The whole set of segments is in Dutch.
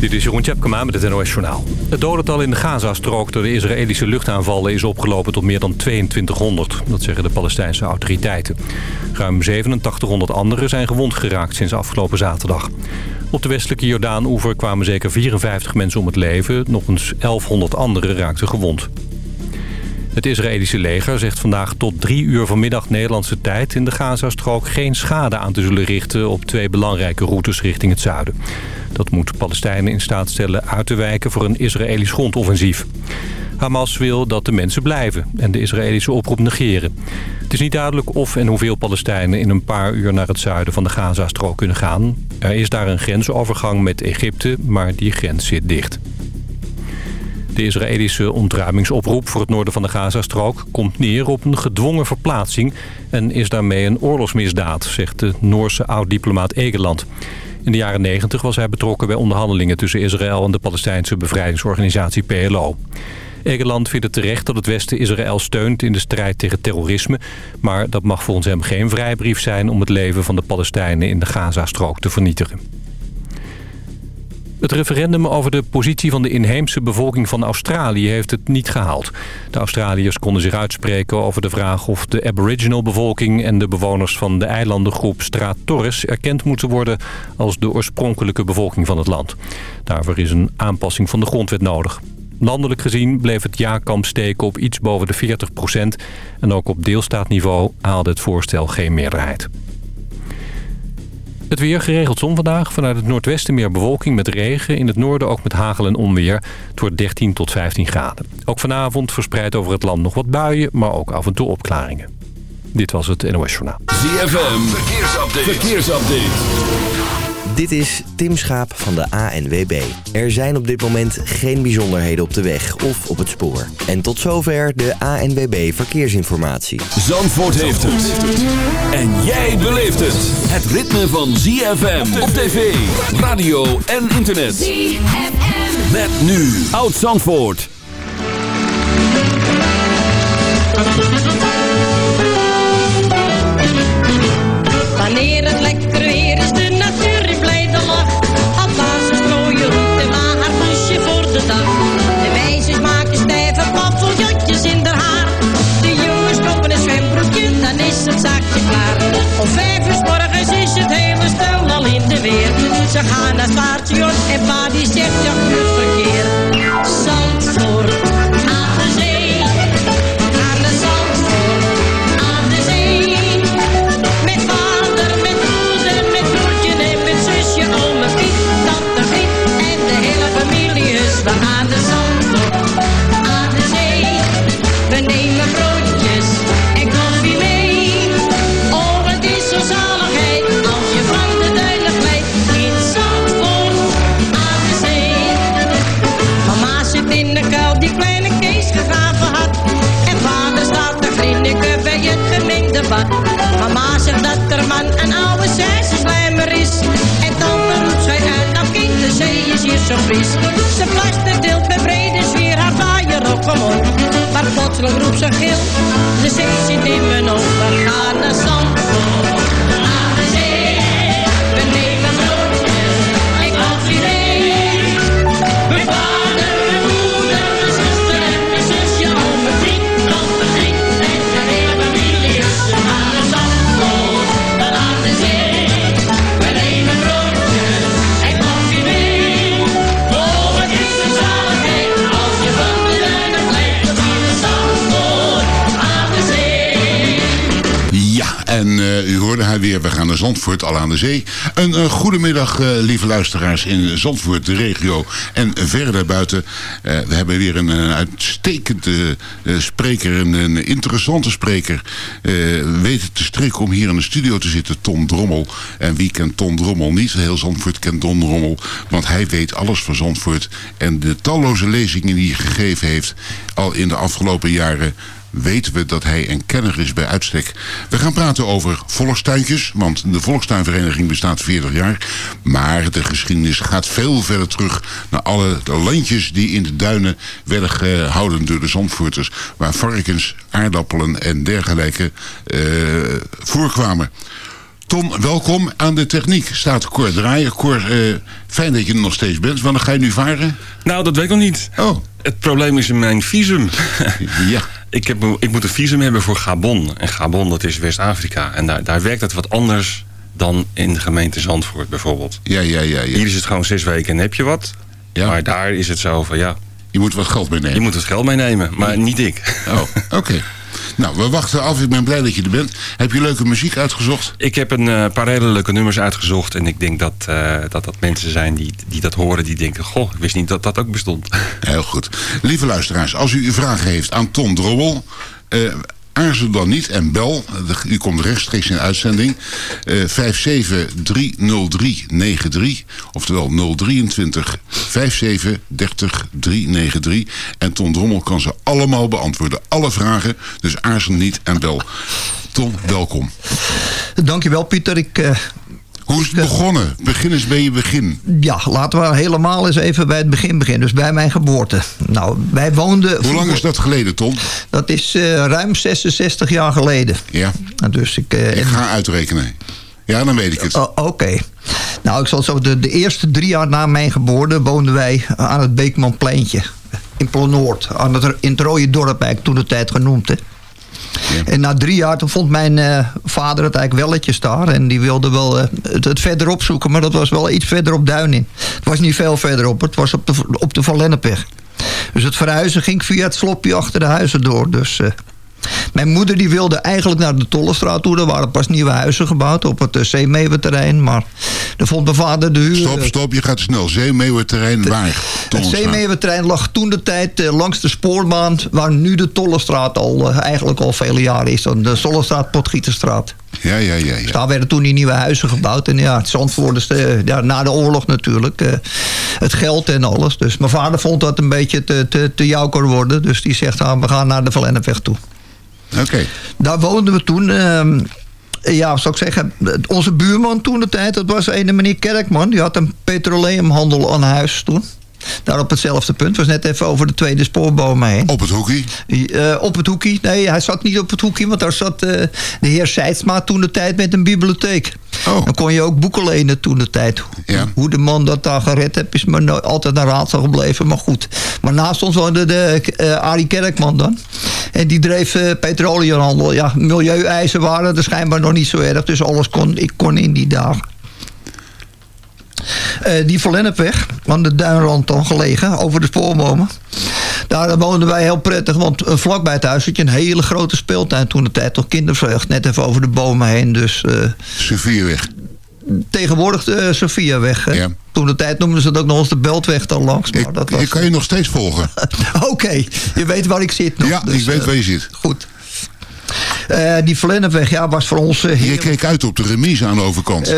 Dit is Jeroen Tjepkema met het NOS Journaal. Het dodental in de Gazastrook door de Israëlische luchtaanvallen is opgelopen tot meer dan 2200. Dat zeggen de Palestijnse autoriteiten. Ruim 8700 anderen zijn gewond geraakt sinds afgelopen zaterdag. Op de westelijke Jordaan-oever kwamen zeker 54 mensen om het leven. Nog eens 1100 anderen raakten gewond. Het Israëlische leger zegt vandaag tot drie uur vanmiddag Nederlandse tijd... in de Gazastrook geen schade aan te zullen richten op twee belangrijke routes richting het zuiden. Dat moet Palestijnen in staat stellen uit te wijken voor een Israëlisch grondoffensief. Hamas wil dat de mensen blijven en de Israëlische oproep negeren. Het is niet duidelijk of en hoeveel Palestijnen in een paar uur naar het zuiden van de Gazastrook kunnen gaan. Er is daar een grensovergang met Egypte, maar die grens zit dicht. De Israëlische ontruimingsoproep voor het noorden van de Gazastrook komt neer op een gedwongen verplaatsing en is daarmee een oorlogsmisdaad, zegt de Noorse oud-diplomaat Egeland. In de jaren 90 was hij betrokken bij onderhandelingen tussen Israël en de Palestijnse bevrijdingsorganisatie PLO. Egeland vindt het terecht dat het Westen Israël steunt in de strijd tegen terrorisme. Maar dat mag volgens hem geen vrijbrief zijn om het leven van de Palestijnen in de Gazastrook te vernietigen. Het referendum over de positie van de inheemse bevolking van Australië heeft het niet gehaald. De Australiërs konden zich uitspreken over de vraag of de aboriginal bevolking en de bewoners van de eilandengroep Straat Torres erkend moeten worden als de oorspronkelijke bevolking van het land. Daarvoor is een aanpassing van de grondwet nodig. Landelijk gezien bleef het ja-kamp steken op iets boven de 40% en ook op deelstaatniveau haalde het voorstel geen meerderheid. Het weer geregeld zon vandaag. Vanuit het noordwesten meer bewolking met regen. In het noorden ook met hagel en onweer. Het wordt 13 tot 15 graden. Ook vanavond verspreid over het land nog wat buien, maar ook af en toe opklaringen. Dit was het NOS Journaal. ZFM, verkeersupdate. verkeersupdate. Dit is Tim Schaap van de ANWB. Er zijn op dit moment geen bijzonderheden op de weg of op het spoor. En tot zover de ANWB Verkeersinformatie. Zandvoort heeft het. En jij beleeft het. Het ritme van ZFM op tv, radio en internet. ZFM. Met nu Oud Zandvoort. Is het zaakje klaar. Om vijf uur morgens is het hele stel al in de weer. Ze gaan naar het en pa die zegt ja, verkeer. Mama zegt dat er man een oude slijmer is. En dan roept zij uit, nou kind, de zee is hier zo fris. Ze plaster deelt met brede sfeer haar vaaier op, op. Maar plotseling roept ze gil, de zee zit in mijn ogen. Ga naar zand, Zandvoort, al aan de zee. Een uh, goedemiddag, eh, lieve luisteraars in Zandvoort, de regio en verder daarbuiten. Eh, we hebben weer een, uitstekende eh, spreker, een, een interessante spreker. eh, weten te strikken om hier in de studio te zitten, Tom Drommel. En wie kent Tom Drommel niet? Heel Zandvoort kent Tom Drommel, want hij weet alles van Zandvoort. En de talloze lezingen die hij gegeven heeft, al in de afgelopen jaren weten we dat hij een kenner is bij uitstek. We gaan praten over volkstuintjes, want de Volkstuinvereniging bestaat 40 jaar. Maar de geschiedenis gaat veel verder terug naar alle de landjes die in de duinen werden gehouden door de Zandvoorters. Waar varkens, aardappelen en dergelijke eh, voorkwamen. Tom, welkom aan de techniek. Staat Cor draaien. Cor, eh, fijn dat je er nog steeds bent. Wanneer ga je nu varen? Nou, dat weet ik nog niet. Oh. Het probleem is in mijn visum. ja. Ik, heb, ik moet een visum hebben voor Gabon. En Gabon, dat is West-Afrika. En daar, daar werkt het wat anders dan in de gemeente Zandvoort bijvoorbeeld. Ja, ja, ja. ja. Hier is het gewoon zes weken en heb je wat. Ja. Maar daar is het zo van ja... Je moet wat geld meenemen. Je moet wat geld meenemen, maar niet ik. Oh, oké. Nou, we wachten af. Ik ben blij dat je er bent. Heb je leuke muziek uitgezocht? Ik heb een uh, paar hele leuke nummers uitgezocht. En ik denk dat uh, dat, dat mensen zijn die, die dat horen. Die denken, goh, ik wist niet dat dat ook bestond. Heel goed. Lieve luisteraars, als u vragen heeft aan Tom Drobbel... Uh, aarzel dan niet en bel. U komt rechtstreeks in uitzending. Uh, 5730393. Oftewel 023 57 30 393. En Tom Drommel kan ze allemaal beantwoorden. Alle vragen. Dus aarzel niet en bel. Tom, welkom. Dankjewel Pieter. Ik... Uh... Hoe is het begonnen? Begin eens bij je begin. Ja, laten we helemaal eens even bij het begin beginnen. Dus bij mijn geboorte. Nou, wij woonden... Hoe lang is dat geleden, Tom? Dat is uh, ruim 66 jaar geleden. Ja. Dus ik, uh, ik ga uitrekenen. Ja, dan weet ik het. Oké. Okay. Nou, ik zal zo... De, de eerste drie jaar na mijn geboorte woonden wij aan het Beekmanpleintje. In Plonoord. Aan het, in het Rode Dorp eigenlijk toen de tijd genoemd, hè. Ja. En na drie jaar toen vond mijn uh, vader het eigenlijk welletjes daar. En die wilde wel uh, het, het, verder opzoeken. Maar dat was wel iets verder op Duinin. Het was niet veel verderop. Het was op de, op de Van Lennepweg. Dus het verhuizen ging via het slopje achter de huizen door. Dus uh, mijn moeder die wilde eigenlijk naar de Tollestraat toe. Er waren pas nieuwe huizen gebouwd op het uh, Zeemeeuwenterrein. Maar daar vond mijn vader de huur... Stop, stop, je gaat snel. Zeemeeuwenterrein, waar? Het Zeemeeuwenterrein lag toen de tijd uh, langs de spoorbaan... waar nu de Tollestraat al, eigenlijk al vele jaren is. De Zollestraat, Potgieterstraat. Ja, ja, ja. ja. Dus daar werden toen die nieuwe huizen gebouwd. En ja, het Zandvoort is de, ja, na de oorlog natuurlijk. Uh, het geld en alles. Dus mijn vader vond dat een beetje te, te, te jouker worden. Dus die zegt, ah, we gaan naar de Verlennepweg toe. Daar woonden we toen... Uh, ja, zou ik zeggen, onze buurman toen de tijd, dat was een meneer Kerkman. Die had een petroleumhandel aan huis toen. Daar op hetzelfde punt. was net even over de tweede spoorboom heen. Op het hoekie? Uh, op het hoekie. Nee, hij zat niet op het hoekie. Want daar zat uh, de heer Seidsma toen de tijd met een bibliotheek. Oh. Dan kon je ook boeken lenen toen de tijd. Ja. Hoe de man dat daar gered heeft, is me nooit, altijd een raadsel gebleven. Maar goed. Maar naast ons woonde de uh, Arie Kerkman dan. En die dreef petroleumhandel. Ja, milieueisen waren er schijnbaar nog niet zo erg. Dus alles kon, ik kon in die dagen. Uh, die Verlennepweg, aan de duinrand dan gelegen, over de spoorbomen. Daar woonden wij heel prettig, want uh, vlakbij het huis had je een hele grote speeltuin toen de tijd. Toch kindervreugd, net even over de bomen heen. Dus, uh, Sofieweg. Tegenwoordig de Sofiaweg. Ja. Toen de tijd noemden ze het ook nog eens de Beltweg dan langs. Maar ik, dat was... ik kan je nog steeds volgen. Oké, okay. je weet waar ik zit nog. Ja, dus, ik weet waar je zit. Goed. Uh, die Verlennepweg ja, was voor ons... Uh, je keek uit op de remise aan de overkant. Uh,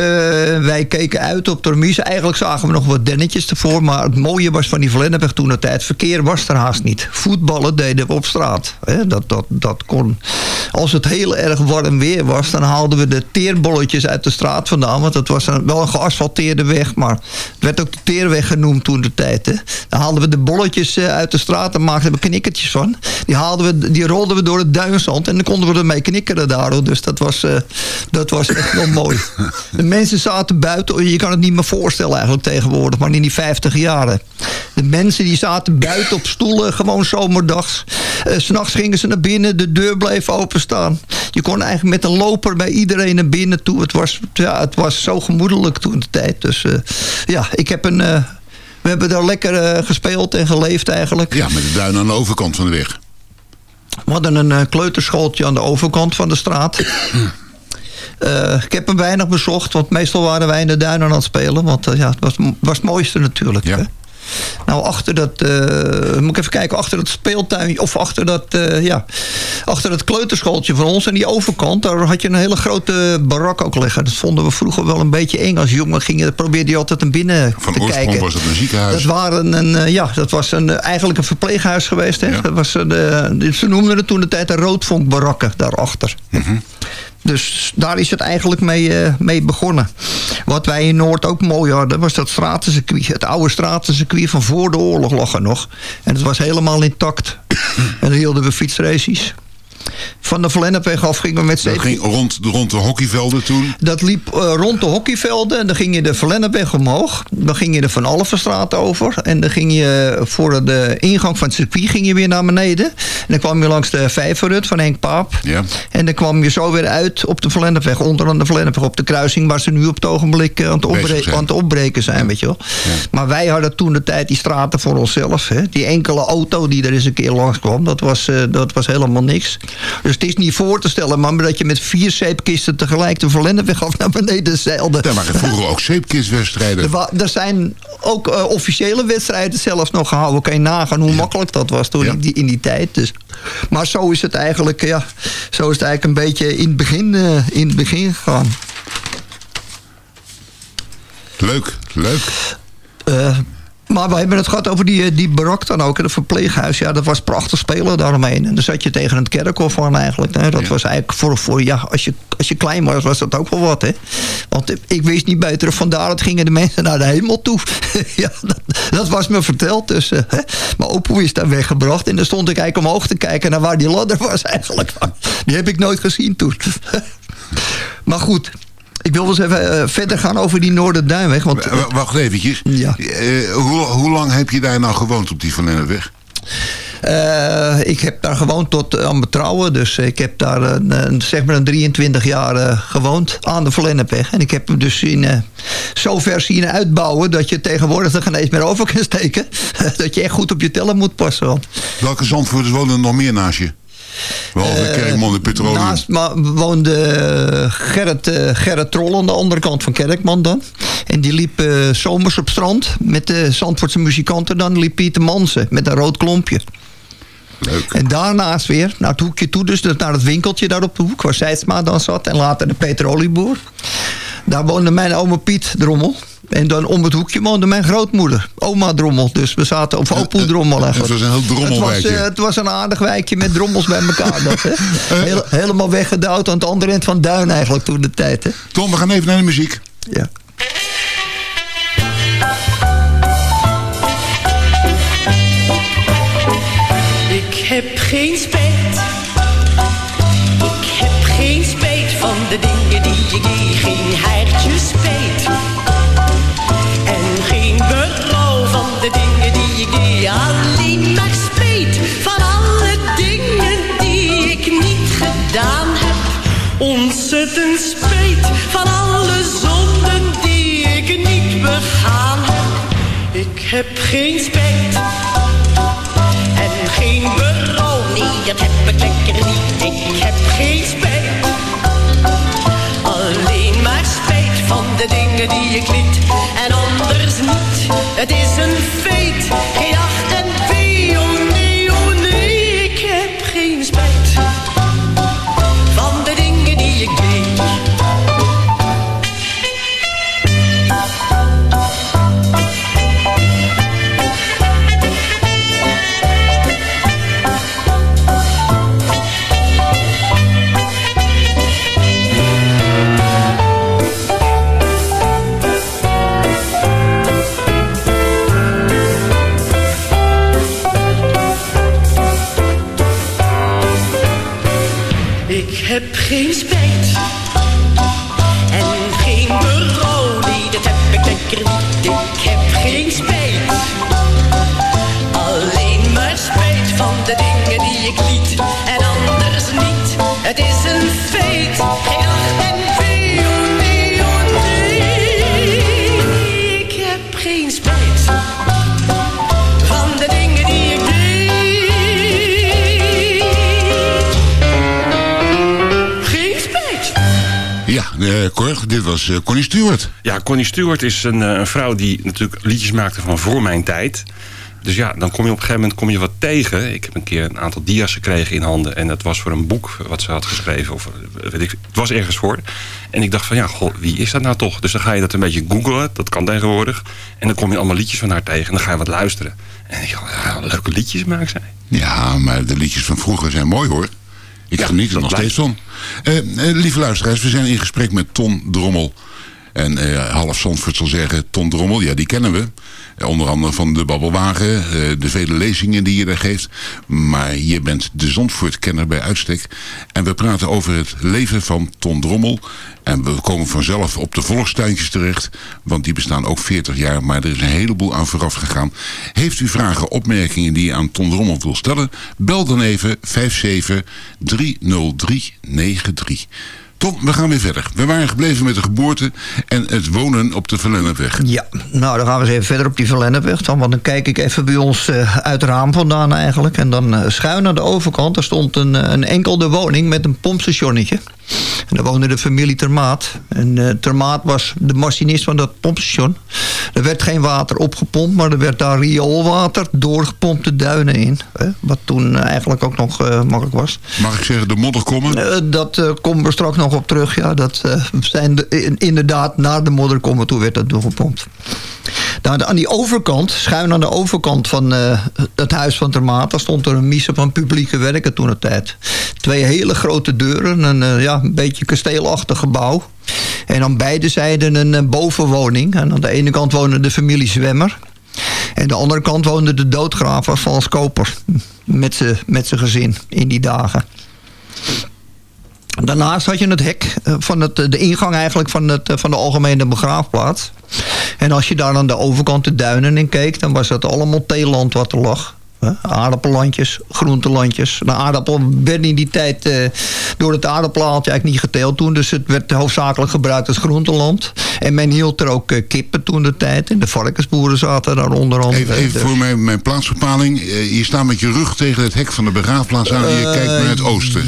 wij keken uit op de remise. Eigenlijk zagen we nog wat dennetjes ervoor. Maar het mooie was van die Verlennepweg toen de tijd. Verkeer was er haast niet. Voetballen deden we op straat. Dat, dat, dat kon... Als het heel erg warm weer was... dan haalden we de teerbolletjes uit de straat vandaan. Want dat was een, wel een geasfalteerde weg. Maar het werd ook de teerweg genoemd toen de tijd. Hè? Dan haalden we de bolletjes uit de straat. en maakten we knikkertjes van. Die, haalden we, die rolden we door het duinzand. En dan konden we ermee knikkeren daardoor. Dus dat was, uh, dat was echt wel mooi. De mensen zaten buiten. Je kan het niet meer voorstellen eigenlijk tegenwoordig. Maar in die 50 jaren. De mensen die zaten buiten op stoelen. Gewoon zomerdags. Uh, S'nachts gingen ze naar binnen. De deur bleef openstaan. Je kon eigenlijk met een loper bij iedereen naar binnen toe. Het was, ja, het was zo gemoedelijk toen de tijd. Dus uh, ja, ik heb een... we hebben daar lekker gespeeld en geleefd eigenlijk. Ja, met de duin aan de overkant van de weg. We hadden een uh, kleuterschooltje aan de overkant van de straat. Uh, ik heb hem weinig bezocht, want meestal waren wij in de duinen aan het spelen. Want uh, ja, het was, was het mooiste natuurlijk. Ja. Hè? Nou, achter dat, moet ik even kijken, achter dat speeltuin, of achter dat, ja, achter dat kleuterschooltje van ons, aan die overkant, daar had je een hele grote barak ook liggen. Dat vonden we vroeger wel een beetje eng. Als jongen ging je, probeerde je altijd naar binnen van te oorsprong kijken. was het een ziekenhuis. Dat, waren een, ja, dat was een, eigenlijk een verpleeghuis geweest. Hè? Ja. Dat was een, ze noemden het toen de tijd de roodvonkbarakken daarachter. Mm -hmm. Dus daar is het eigenlijk mee, uh, mee begonnen. Wat wij in Noord ook mooi hadden, was dat stratencircuit. Het oude stratencircuit van voor de oorlog lag er nog. En het was helemaal intact. en dan hielden we fietsraces. Van de Verlennepweg af gingen we met Dat zeven... ging rond, rond de hockeyvelden toen. Dat liep eh, rond de hockeyvelden. En dan ging je de Verlennepweg omhoog. Dan ging je de Van Alphenstraat over. En dan ging je voor de ingang van het circuit ging je weer naar beneden. En dan kwam je langs de Vijverhut van Henk Paap. Ja. En dan kwam je zo weer uit op de Verlennepweg. Onder aan de Verlennepweg op de kruising. Waar ze nu op het ogenblik eh, aan het, Bezig opbre- zijn. aan het opbreken zijn. Weet je wel. Maar wij hadden toen de tijd die straten voor onszelf. Hè. Die enkele auto die er eens een keer langs kwam. Dat was, eh, dat was helemaal niks. Dus het is niet voor te stellen. Maar dat je met vier zeepkisten tegelijk de Verlennepweg af naar beneden zeilde. Daar waren vroeger ook zeepkistwedstrijden. Er, er zijn ook eh, officiële wedstrijden zelfs nog gehouden. Kan je nagaan hoe makkelijk dat was toen Ja. in, die, in die tijd. Dus. Maar zo is het eigenlijk, ja, zo is het eigenlijk een beetje in het begin, eh, in het begin gegaan. Leuk, leuk. Eh, maar we hebben het gehad over die, eh, die barak dan ook. Het verpleeghuis. Ja, dat was prachtig spelen daaromheen. En dan zat je tegen het kerkhof aan eigenlijk. Hè. Dat Ja. was eigenlijk voor, voor ja, als je, als je klein was, was dat ook wel wat. Hè. Want ik wist niet beter. Vandaar dat gingen de mensen naar de hemel toe. ja, dat, dat was me verteld. Dus, hè. Mijn opa is daar weggebracht. En dan stond ik eigenlijk omhoog te kijken naar waar die ladder was eigenlijk. Die heb ik nooit gezien toen. maar goed. Ik wil wel eens even eh, verder gaan over die Noorderduinweg. Want, W- Wacht eventjes. Ja. Eh, hoe, hoe lang heb je daar nou gewoond op die Van Lennepweg? Eh, ik heb daar gewoond tot aan mijn trouwen. Dus ik heb daar een, een- zeg maar een 23 jaar gewoond aan de Verlennepweg. En ik heb hem dus in, eh, zo ver zien uitbouwen... dat je tegenwoordig er geen eens meer over kan steken. dat je echt goed op je tellen moet passen. Want, Welke zandvoerders wonen er nog meer naast je? Behalve eh, Kerkman en Petroleum. Naast woonde eh, Gerrit, eh, Gerrit Troll aan de andere kant van Kerkman dan. En die liep eh, zomers op strand met de Zandvoortse muzikanten. Dan liep Pieter Mansen met een rood klompje. Leuk. En daarnaast weer naar het hoekje toe, dus naar het winkeltje daar op de hoek... waar Seidsma dan zat en later de petrolieboer. Daar woonde mijn oma Piet Drommel. En dan om het hoekje woonde mijn grootmoeder, oma Drommel. Dus we zaten op opoe Drommel eigenlijk. Het was een heel drommelwijkje. Het was, eh, het was een aardig wijkje met drommels bij elkaar. Dat, hè? Heel- helemaal weggedouwd aan het andere eind van Duin eigenlijk toen de tijd. Hè? Tom, we gaan even naar de muziek. Ja. Ik heb geen spijt. Ik heb geen spijt van de dingen die ik deed. Heb geen spijt. En geen berouw, nee, dat heb ik lekker niet. Ik heb geen spijt. Alleen maar spijt van de dingen die ik liet. En anders niet, het is een Connie Stewart is een, eh, een vrouw die natuurlijk liedjes maakte van voor mijn tijd. Dus ja, dan kom je op een gegeven moment kom je wat tegen. Ik heb een keer een aantal dia's gekregen in handen. En dat was voor een boek wat ze had geschreven. Of, eh, weet ik, het was ergens voor. En ik dacht van ja, goh, wie is dat nou toch? Dus dan ga je dat een beetje googlen. Dat kan tegenwoordig. En dan kom je allemaal liedjes van haar tegen. En dan ga je wat luisteren. En ik dacht, ja, leuke liedjes maakt zij. Ja, maar de liedjes van vroeger zijn mooi hoor. Ik Ja, geniet er nog blijft. steeds van. Eh, lieve luisteraars, we zijn in gesprek met Ton Drommel. En eh, half Zandvoort zal zeggen, Ton Drommel, ja die kennen we. Onder andere van de Babbelwagen, eh, de vele lezingen die je daar geeft. Maar je bent de Zandvoort-kenner bij uitstek. En we praten over het leven van Ton Drommel. En we komen vanzelf op de volkstuintjes terecht. Want die bestaan ook 40 jaar. Maar er is een heleboel aan vooraf gegaan. Heeft u vragen, opmerkingen die je aan Ton Drommel wil stellen? Bel dan even 5730393. Tom, we gaan weer verder. We waren gebleven met de geboorte en het wonen op de Verlennepweg. Ja, nou dan gaan we eens even verder op die Verlennepweg. Dan, want dan kijk ik even bij ons uh, uit het raam vandaan eigenlijk. En dan uh, schuin aan de overkant, daar stond een, eh, een enkelde woning met een pompstationnetje. En daar woonde de familie Termaat. En uh, Termaat was de machinist van dat pompstation. Er werd geen water opgepompt, maar er werd daar rioolwater doorgepompt de duinen in. Hè, wat toen eigenlijk ook nog uh, makkelijk was. Mag ik zeggen de modderkommen? Uh, dat komen we straks nog op terug. Ja, dat zijn de, inderdaad naar de modderkommen toe werd dat doorgepompt. Nou, aan die overkant, schuin aan de overkant van het huis van Termaat... daar stond er een mise van publieke werken toen de tijd. Twee hele grote deuren, een ja, een beetje kasteelachtig gebouw. En aan beide zijden een, een bovenwoning. En aan de ene kant woonde de familie Zwemmer. En aan de andere kant woonde de doodgraver Vals Koper. Met zijn gezin in die dagen. Daarnaast had je het hek van het, de ingang eigenlijk van, het, van de algemene begraafplaats. En als je daar aan de overkant de duinen in keek... dan was dat allemaal theeland wat er lag. Aardappellandjes, groentelandjes. De aardappel werd in die tijd uh, door het aardappelaaltje eigenlijk niet geteeld toen. Dus het werd hoofdzakelijk gebruikt als groenteland. En men hield er ook uh, kippen toen de tijd. En de varkensboeren zaten daar onder andere. Even, even dus. voor mijn, mijn plaatsbepaling. Uh, je staat met je rug tegen het hek van de begraafplaats aan en je kijkt naar het oosten.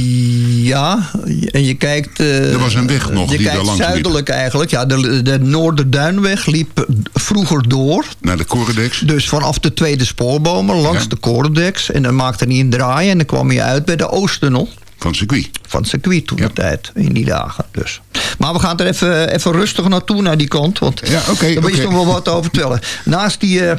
Ja, en je kijkt... er was een weg nog je die kijkt daar langs zuidelijk liep. eigenlijk. Ja, de, de Noorderduinweg liep vroeger door. Naar de Corredex. Dus vanaf de tweede spoorbomen langs ja. de Corredex. En dan maakte hij een draai en dan kwam je uit bij de Oosttunnel. Van circuit. Van circuit toen ja. de tijd, in die dagen. Dus. Maar we gaan er even, even rustig naartoe, naar die kant. Want ja, okay, daar okay. is nog wel wat over vertellen. Naast die... Uh,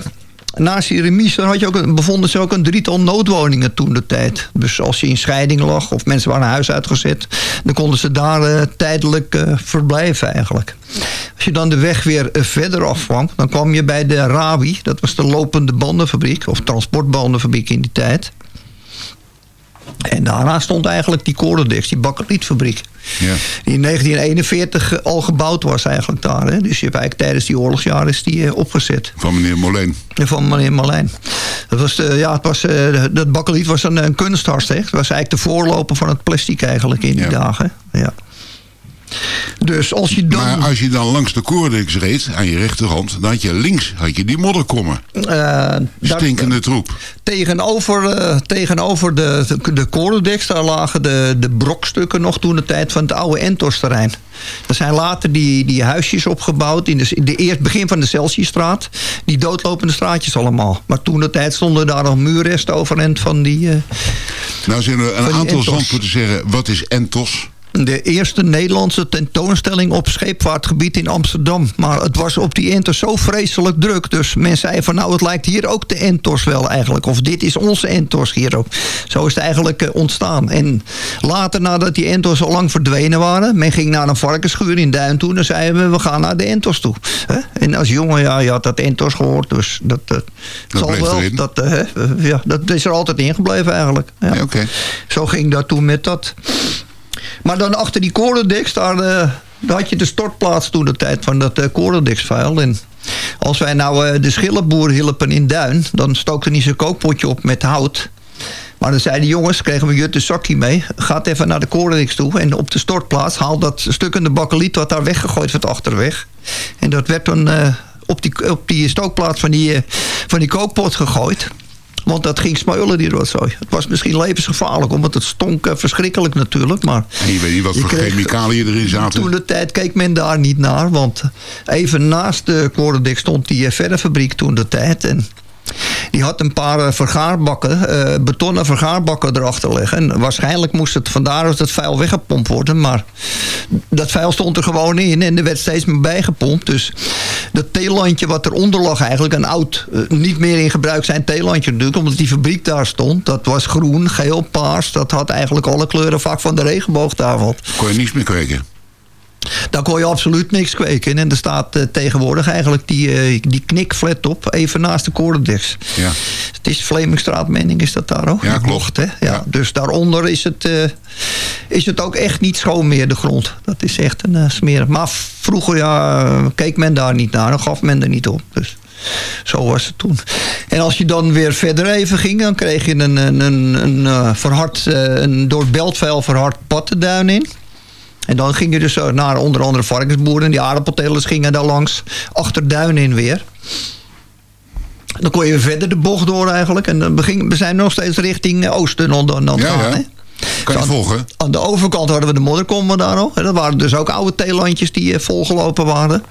Naast die remise had je ook bevonden ze ook een drietal noodwoningen toen de tijd. Dus als je in scheiding lag of mensen waren huis uitgezet... dan konden ze daar uh, tijdelijk uh, verblijven eigenlijk. Als je dan de weg weer uh, verder afkwam... dan kwam je bij de Rawi. Dat was de lopende bandenfabriek of transportbandenfabriek in die tijd. En daarna stond eigenlijk die Corendix, die bakkelietfabriek. Ja. Die in 1941 al gebouwd was eigenlijk daar. Hè? Dus je hebt eigenlijk tijdens die oorlogsjaren is die uh, opgezet. Van meneer Molijn. Van meneer Molijn. Dat, was de, ja, het was, uh, dat bakkeliet was een, een kunstharst. Hè? Het was eigenlijk de voorloper van het plastic eigenlijk in die Ja. dagen. Ja. Dus als je dan... Maar als je dan langs de Corredex reed, aan je rechterhand... dan had je links had je die modderkommen. eh, Stinkende troep. Tegenover, eh, tegenover de, de, daar lagen de, de brokstukken nog toen de tijd van het oude Entorsterrein. Er zijn later die, die huisjes opgebouwd in de, in de eerst begin van de Celsiusstraat. Die doodlopende straatjes allemaal. Maar toen de tijd stonden daar nog muurresten overeind van die... eh, Nou zijn er een aantal zandvoorten zeggen... wat is Entos? De eerste Nederlandse tentoonstelling op scheepvaartgebied in Amsterdam. Maar het was op die Entos zo vreselijk druk. Dus men zei van nou het lijkt hier ook de Entos wel eigenlijk. Of dit is onze Entos hier ook. Zo is het eigenlijk eh, ontstaan. En later nadat die Entos al lang verdwenen waren. Men ging naar een varkensschuur in Duin toe. Dan zeiden we we gaan naar de Entos toe. En als jongen ja je had dat Entos gehoord. Dus dat, eh, zal bleef wel. erin. Dat, eh, ja, dat is er altijd ingebleven eigenlijk. Ja. Zo ging dat toen met dat. Maar dan achter die Corendix, daar, eh, daar had je de stortplaats toen de tijd van dat uh, Corendix-vuil. En als wij nou eh, de schillenboer hielpen in Duin, dan stookte hij zijn kookpotje op met hout. Maar dan zeiden de jongens, kregen we Jutte zakje mee. Gaat even naar de Corendix toe en op de stortplaats haal dat stukkende bakkeliet wat daar weggegooid werd achterweg. En dat werd dan eh, op, die, op die stookplaats van die, eh, van die kookpot gegooid. Want dat ging smeulen, die rotzooi. Het was misschien levensgevaarlijk, omdat het stonk eh, verschrikkelijk natuurlijk. Maar En je weet niet wat voor kreeg- chemicaliën erin zaten. toen de tijd keek men daar niet naar. Want even naast de Corendix stond die eh, verffabriek toen de tijd. En die had een paar eh, vergaarbakken, eh, betonnen vergaarbakken erachter liggen. En waarschijnlijk moest het vandaar dat het vuil weggepompt worden. Maar dat vuil stond er gewoon in en er werd steeds meer bijgepompt. Dus dat theelandje wat eronder lag eigenlijk, een oud, eh, niet meer in gebruik zijn theelandje natuurlijk. Omdat die fabriek daar stond. Dat was groen, geel, paars. Dat had eigenlijk alle kleuren vaak van de regenboogtafel. Kon je niets meer kweken. Daar kon je absoluut niks kweken. En er staat uh, tegenwoordig eigenlijk die, uh, die knikflat op, even naast de Korendeks. Ja. Het is Vlemingstraat, mening is dat daar ook? Ja, klopt. Hè? Ja, Ja. Dus daaronder is het, uh, is het ook echt niet schoon meer, de grond. Dat is echt een smerig. Maar vroeger ja, keek men daar niet naar, dan gaf men er niet op. Dus zo was het toen. En als je dan weer verder even ging, dan kreeg je een, een, een, een verhard, een door het beltvuil verhard pattenduin in. En dan ging je dus naar onder andere varkensboeren. Die aardappeltelers gingen daar langs. Achter Duin in weer. Dan kon je verder de bocht door eigenlijk. En dan begin, we zijn nog steeds richting Oosttunnel dan, dan ja, gaan. Ja. Hè? Kan je aan, volgen? Aan de overkant hadden we de modderkommen daar nog. Dat waren dus ook oude theelandjes die volgelopen waren.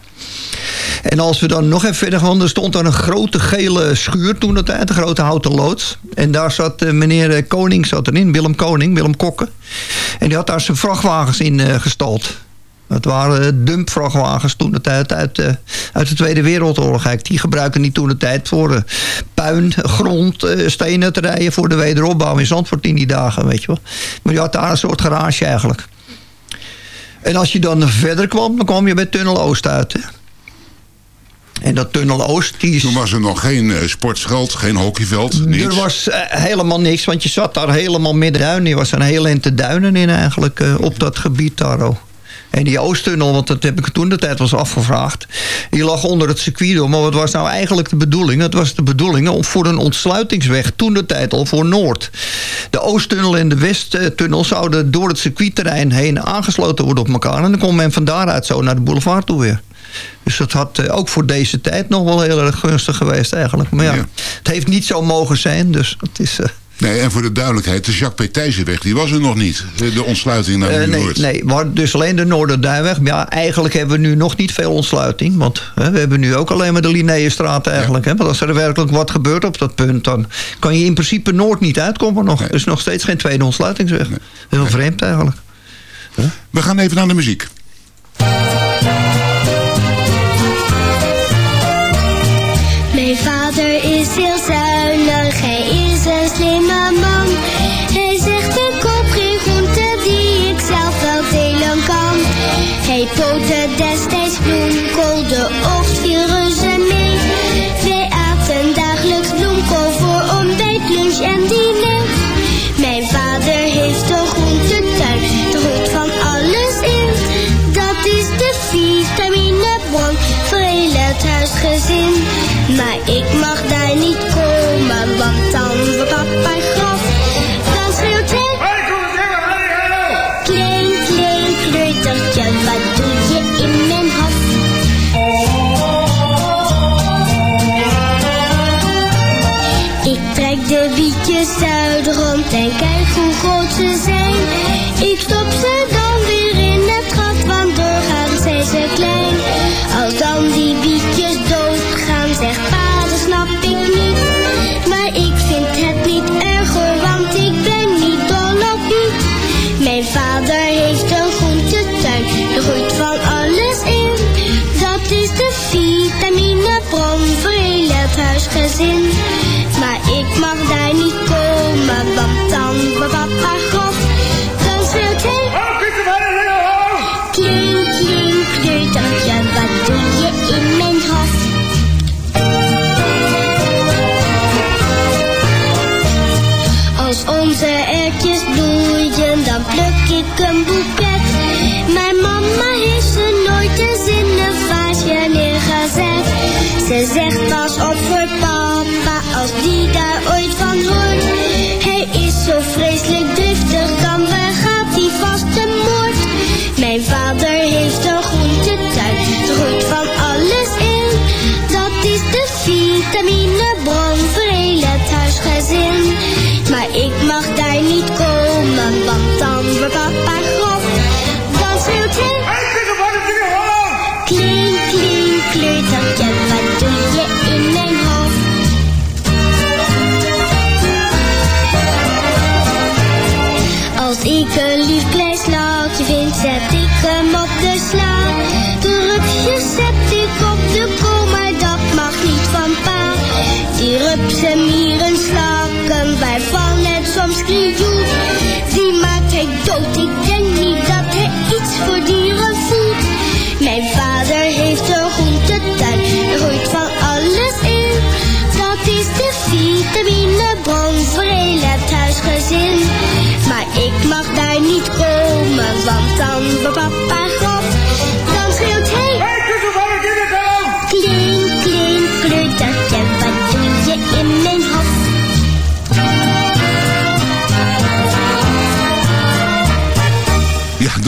En als we dan nog even verder gaan, er stond daar een grote gele schuur toen dat tijd, een grote houten loods. En daar zat uh, meneer Koning zat erin, Willem Koning, Willem Kokken. En die had daar zijn vrachtwagens in uh, gestald. Dat waren dumpvrachtwagens toen de tijd uit, uh, uit de Tweede Wereldoorlog. Die gebruikten die toen de tijd voor uh, puin, grond, stenen te rijden voor de wederopbouw in Zandvoort in die dagen, weet je wel. Maar die had daar een soort garage eigenlijk. En als je dan verder kwam, dan kwam je bij Tunnel Oost uit. Hè? En dat Tunnel Oost... Die is... Toen was er nog geen uh, sportscheld, geen hockeyveld, niets. Er was uh, helemaal niks, want je zat daar helemaal midden duinen. Je was een heel ente duinen in eigenlijk, uh, op dat gebied daar ook. En die Oosttunnel, want dat heb ik toen de tijd was afgevraagd. Die lag onder het circuit door. Maar wat was nou eigenlijk de bedoeling? Het was de bedoeling om voor een ontsluitingsweg toen de tijd al voor Noord. De Oosttunnel en de Westtunnel zouden door het circuitterrein heen aangesloten worden op elkaar. En dan kon men van daaruit zo naar de boulevard toe weer. Dus dat had uh, ook voor deze tijd nog wel heel erg gunstig geweest eigenlijk. Maar ja, ja. het heeft niet zo mogen zijn. Dus het is... Uh, Nee, en voor de duidelijkheid, de Jacques Petijzenweg, die was er nog niet. De, de ontsluiting naar uh, nee, Noord. Nee, maar dus alleen de Noorderduinweg. Maar ja, eigenlijk hebben we nu nog niet veel ontsluiting. Want hè, we hebben nu ook alleen maar de Linnaeusstraat eigenlijk. Ja. Hè, want als er werkelijk wat gebeurt op dat punt... dan kan je in principe Noord niet uitkomen nog. Nee. Er is nog steeds geen tweede ontsluitingsweg. Nee. Heel nee. vreemd eigenlijk. Huh? We gaan even naar de muziek. Maar Clumbo. Zet ik hem op de sla.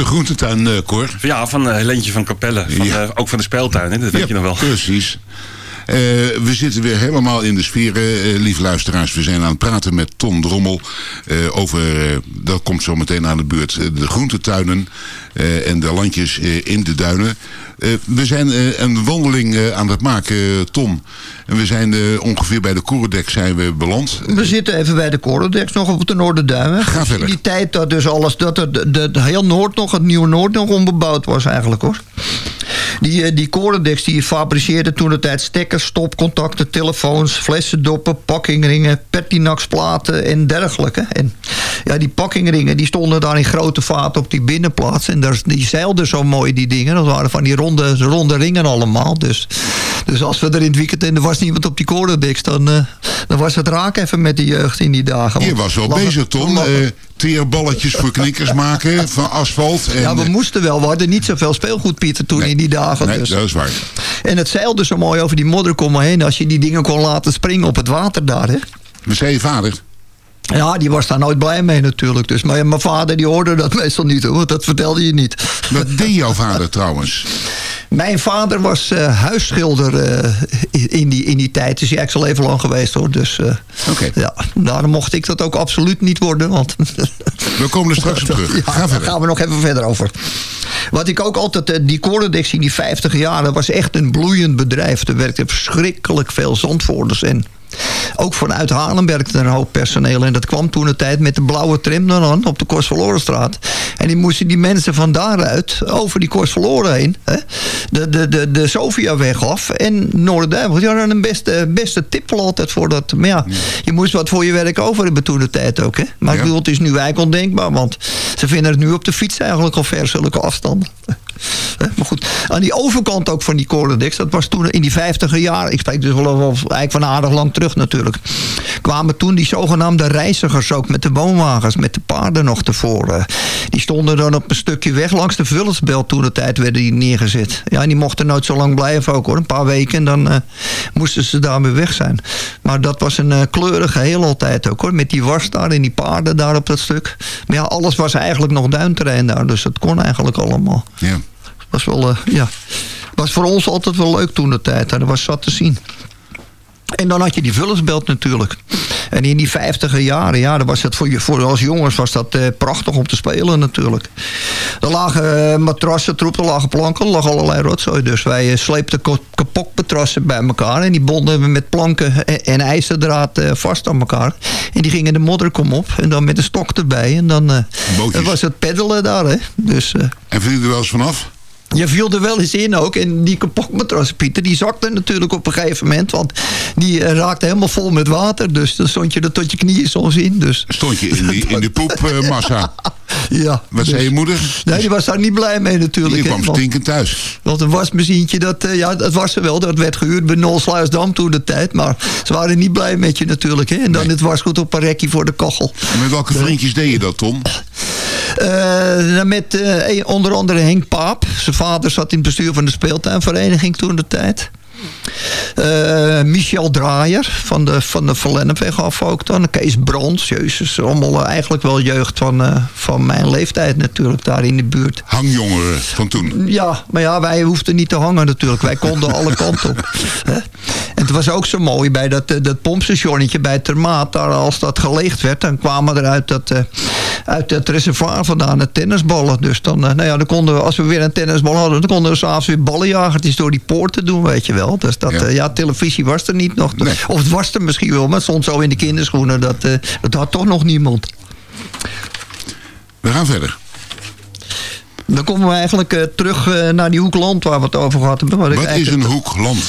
De groentetuin, uh, Cor. Ja, van Helentje van Capelle. Van, ja. uh, ook van de speeltuin, hè? dat weet ja, je nog wel. precies. Uh, we zitten weer helemaal in de sfeer, uh, lieve luisteraars. We zijn aan het praten met Ton Drommel uh, over, dat komt zo meteen aan de beurt, de groentetuinen en de landjes in de duinen. we zijn een wandeling aan het maken, Tom. En we zijn ongeveer bij de Korendek zijn we beland. We zitten even bij de Korendek nog op de Noorderduinen. Ga verder. In die tijd dat dus alles, dat de heel Noord nog, het Nieuwe Noord nog onbebouwd was eigenlijk hoor. Die, die Korendeks die fabriceerde toen de tijd stekkers, stopcontacten, telefoons, flessendoppen, pakkingringen, pertinaxplaten en dergelijke. En ja, die pakkingringen die stonden daar in grote vaat op die binnenplaats. En daar, die zeilden zo mooi die dingen. Dat waren van die ronde, ronde ringen allemaal. Dus, dus als we er in het weekend en er was niemand op die Korendeks, dan, uh, dan was het raak even met de jeugd in die dagen. Je was wel bezig, Tom. Uh, teerballetjes voor knikkers maken van asfalt. En ja, we moesten wel. We hadden niet zoveel speelgoed, Pieter, toen nee, in die dagen. Nee, dus. dat is waar. En het zeilde zo mooi over die modderkom heen... als je die dingen kon laten springen op het water daar, hè. Maar zei je vader? Ja, die was daar nooit blij mee natuurlijk. Dus. Maar mijn vader die hoorde dat meestal niet, hoor. Dat vertelde je niet. Wat deed jouw vader trouwens? Mijn vader was uh, huisschilder uh, in, die, in die tijd. Is hij eigenlijk al even lang geweest hoor. Dus uh, okay. ja, daarom mocht ik dat ook absoluut niet worden. Want we komen er straks op terug. Ja, verder. Gaan we nog even verder over. Wat ik ook altijd, die Corendex in die 50 jaren was echt een bloeiend bedrijf. Er werkte verschrikkelijk veel zandvoerders in. Ook vanuit Haarlem werkte er een hoop personeel. En dat kwam toen de tijd met de blauwe tram dan aan op de Kostverlorenstraat. En die moesten die mensen van daaruit over die Kostverloren heen. Hè, de, de, de, de Sofiaweg af. En Noorderduivel. Die hadden een beste, beste tip altijd voor dat. Maar ja, je moest wat voor je werk over hebben toen de tijd ook. Hè. Maar Ja. ik bedoel, het is nu eigenlijk ondenkbaar. Want ze vinden het nu op de fiets eigenlijk al ver zulke afstanden. Maar goed, aan die overkant ook van die Corendex, dat was toen in die vijftiger jaren, ik spreek dus wel eigenlijk van aardig lang terug natuurlijk, kwamen toen die zogenaamde reizigers ook met de woonwagens, met de paarden nog tevoren. Die stonden dan op een stukje weg langs de Vullersbelt toen de tijd werden die neergezet. Ja, en die mochten nooit zo lang blijven ook hoor, een paar weken en dan eh, moesten ze daarmee weg zijn. Maar dat was een eh, kleurig geheel altijd ook hoor, met die was daar en die paarden daar op dat stuk. Maar ja, alles was eigenlijk nog duinterrein daar, dus dat kon eigenlijk allemaal Ja. Was wel, eh, ja, was voor ons altijd wel leuk toen de tijd. En dat was zat te zien. En dan had je die vullersbelt natuurlijk. En in die vijftiger jaren, ja, dan was het voor, je, voor als jongens was dat eh, prachtig om te spelen natuurlijk. Er lagen eh, matrassen, troepen, er lagen planken, er lag allerlei rotzooi. Dus wij eh, sleepten kapotmatrassen bij elkaar. En die bonden we met planken en, en ijzerdraad eh, vast aan elkaar. En die gingen de modderkom op. En dan met een stok erbij. En dan, eh, was het peddelen daar, hè. Dus... eh, En viel je er wel eens vanaf? Je viel er wel eens in ook. En die kapotmatras, Pieter, die zakte natuurlijk op een gegeven moment. Want die eh, raakte helemaal vol met water. Dus dan stond je er tot je knieën soms in. Dus Stond je in, die, in de poepmassa? ja. Wat dus- zei je moeder? Nee, die was daar niet blij mee natuurlijk. Hè, kwam stinkend thuis. Want een wasmachientje, dat, eh, ja, dat was er wel. Dat werd gehuurd bij Nolsluisdam toen de tijd. Maar ze waren niet blij met je natuurlijk. Hè? En dan Nee. het wasgoed op een rekje voor de kachel. En met welke vriendjes deed je dat, Tom? Eh, met eh, onder andere Henk Paap. Zijn vader zat in het bestuur van de speeltuinvereniging toen de tijd. Eh, Michel Draaier van de, van de Verlennepweg af ook dan. Kees Brons, jezus. Allemaal eh, eigenlijk wel jeugd van, eh, van mijn leeftijd natuurlijk daar in de buurt. Hangjongeren van toen. Ja, maar ja, wij hoefden niet te hangen natuurlijk. Wij konden alle kanten op. En het was ook zo mooi bij dat, dat pompstationnetje bij Termaat. Daar, als dat geleegd werd, dan kwamen er uit dat, uit het reservoir vandaan de tennisballen. Dus dan, nou ja, dan konden we, als we weer een tennisbal hadden... dan konden we s'avonds weer ballenjagertjes door die poorten doen, weet je wel. Dus dat, Ja. ja. televisie was er niet nog. Nee. Of het was er misschien wel, maar het stond zo in de kinderschoenen. Dat, eh, dat had toch nog niemand. We gaan verder. Dan komen we eigenlijk eh, terug eh, naar die hoekland waar we het over gehad hebben. Wat is een hoekland?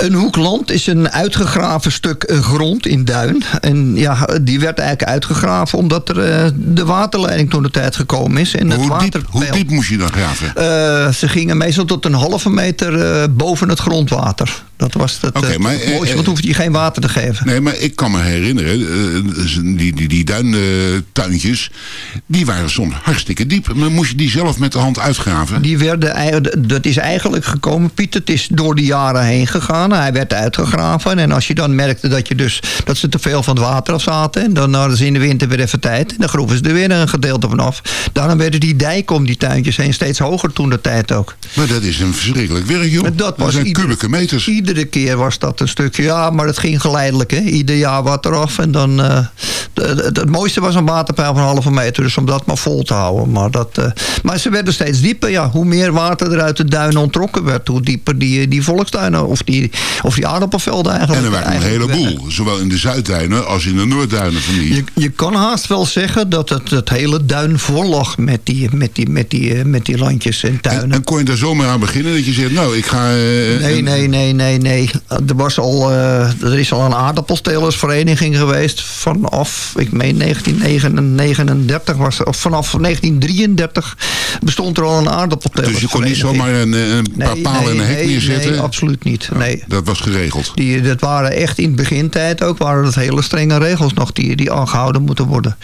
Een hoekland is een uitgegraven stuk eh, grond in Duin. En ja, die werd eigenlijk uitgegraven omdat er eh, de waterleiding toen de tijd gekomen is. En het Hoe diep, hoe diep moest je dan graven? Eh, ze gingen meestal tot een halve meter boven het grondwater. Dat was het, Oké, eh, maar, het mooiste, eh, want hoefde je geen water te geven. Nee, maar ik kan me herinneren, eh, dus die, die, die duintuintjes, die waren soms hartstikke diep. Maar moest je die zelf met de hand uitgraven? Die werden, dat is eigenlijk gekomen, Piet. Het is door de jaren heen gegaan. Hij werd uitgegraven. En als je dan merkte dat, je dus, dat ze te veel van het water af zaten... en dan hadden ze in de winter weer even tijd... en dan groeven ze er weer een gedeelte van af. Daarom werden die dijken om die tuintjes heen steeds hoger toen de tijd ook. Maar dat is een verschrikkelijk werk, joh. Dat was zijn ieder- kubieke meters. Iedere keer was dat een stukje. Ja, maar het ging geleidelijk. Hè. Ieder jaar wat eraf. En dan, eh, het, mooiste was een waterpeil van een halve meter. Dus om dat maar vol te houden. Maar, dat, eh, maar ze werden steeds dieper. Ja. Hoe meer water er uit de duinen ontrokken werd. Hoe dieper die, die volkstuinen. Of die, of die aardappelvelden En eigenlijk. er waren een heleboel. Zowel in de Zuidduinen als in de Noordduinen van die. Je, je kan haast wel zeggen dat het, het hele duin vol lag met die, met, die, met, die, eh, met die landjes en tuinen. En, en kon je daar zomaar aan beginnen dat je zegt, nou, ik ga... eh, Nee, en- nee, nee, nee, nee. Er, was al, eh, er is al een aardappelstelersvereniging geweest vanaf, ik meen 1939 was of vanaf 1933 bestond er al een aardappeltelersvereniging. Dus je kon niet zomaar een, eh, een paar Nee, palen en nee, een hek nee, neerzetten? Nee, absoluut niet. Nee. Dat was geregeld. Die, dat waren echt in het begintijd ook, waren dat hele strenge regels nog die, die aangehouden moeten worden.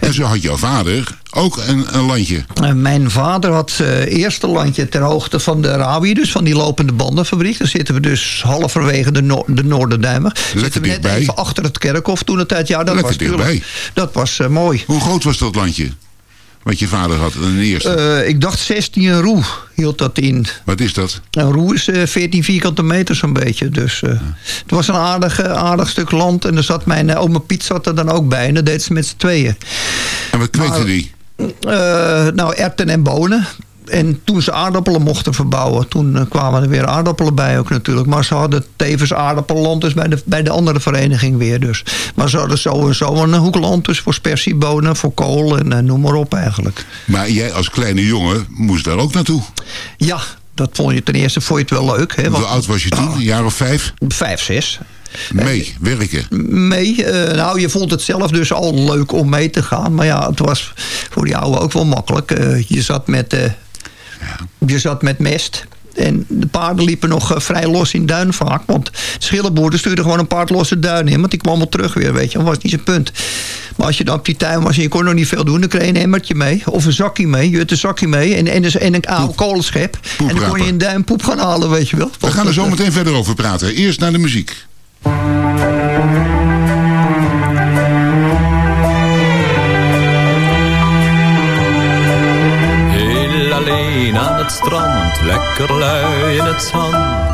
En zo had jouw vader ook een, een landje. Eh, mijn vader had zijn eerste landje ter hoogte van de Rawi, dus van die lopende bandenfabriek. Daar zitten we dus halverwege de, Noor de. Zitten we net dichtbij. even achter het kerkhof toen het tijd. Ja, dat Lekker was dichtbij. Dat was eh, mooi. Hoe groot was dat landje? Wat je vader had, een eerste. Eh, ik dacht 16 roe hield dat in. Wat is dat? Een roe is eh, 14 vierkante meter zo'n beetje. Dus eh, het was een aardig, eh, aardig stuk land. En er zat mijn eh, oma Piet zat er dan ook bij. En dat deed ze met z'n tweeën. En wat kweekte die? Eh, nou, erwten en bonen. En toen ze aardappelen mochten verbouwen, toen eh, kwamen er weer aardappelen bij ook natuurlijk. Maar ze hadden tevens aardappelland dus bij de, bij de andere vereniging weer dus. Maar ze hadden zo en zo een hoekland dus voor spersiebonen, voor kool en eh, noem maar op eigenlijk. Maar jij als kleine jongen moest daar ook naartoe. Ja, dat vond je ten eerste vond je het wel leuk. Hè, Hoe want oud was je toen? Een jaar of vijf? vijf, zes. Mee, werken. mee. Eh, nou, je vond het zelf dus al leuk om mee te gaan. Maar ja, het was voor die oude ook wel makkelijk. Eh, je, zat met, eh, je zat met mest. En de paarden liepen nog vrij los in duin vaak. Want schillenboeren stuurden gewoon een paard los de duin in. Want die kwam wel terug weer, weet je. Dat was niet zijn punt. Maar als je dan op die tuin was en je kon nog niet veel doen... dan kreeg je een emmertje mee. Of een zakje mee. Je had een zakje mee. En, en, en een oude kolenschep. En dan kon je Poepraper. in duin poep gaan halen, weet je wel. We gaan er zo meteen verder over praten. Eerst naar de muziek. Heel alleen aan het strand, lekker lui in het zand.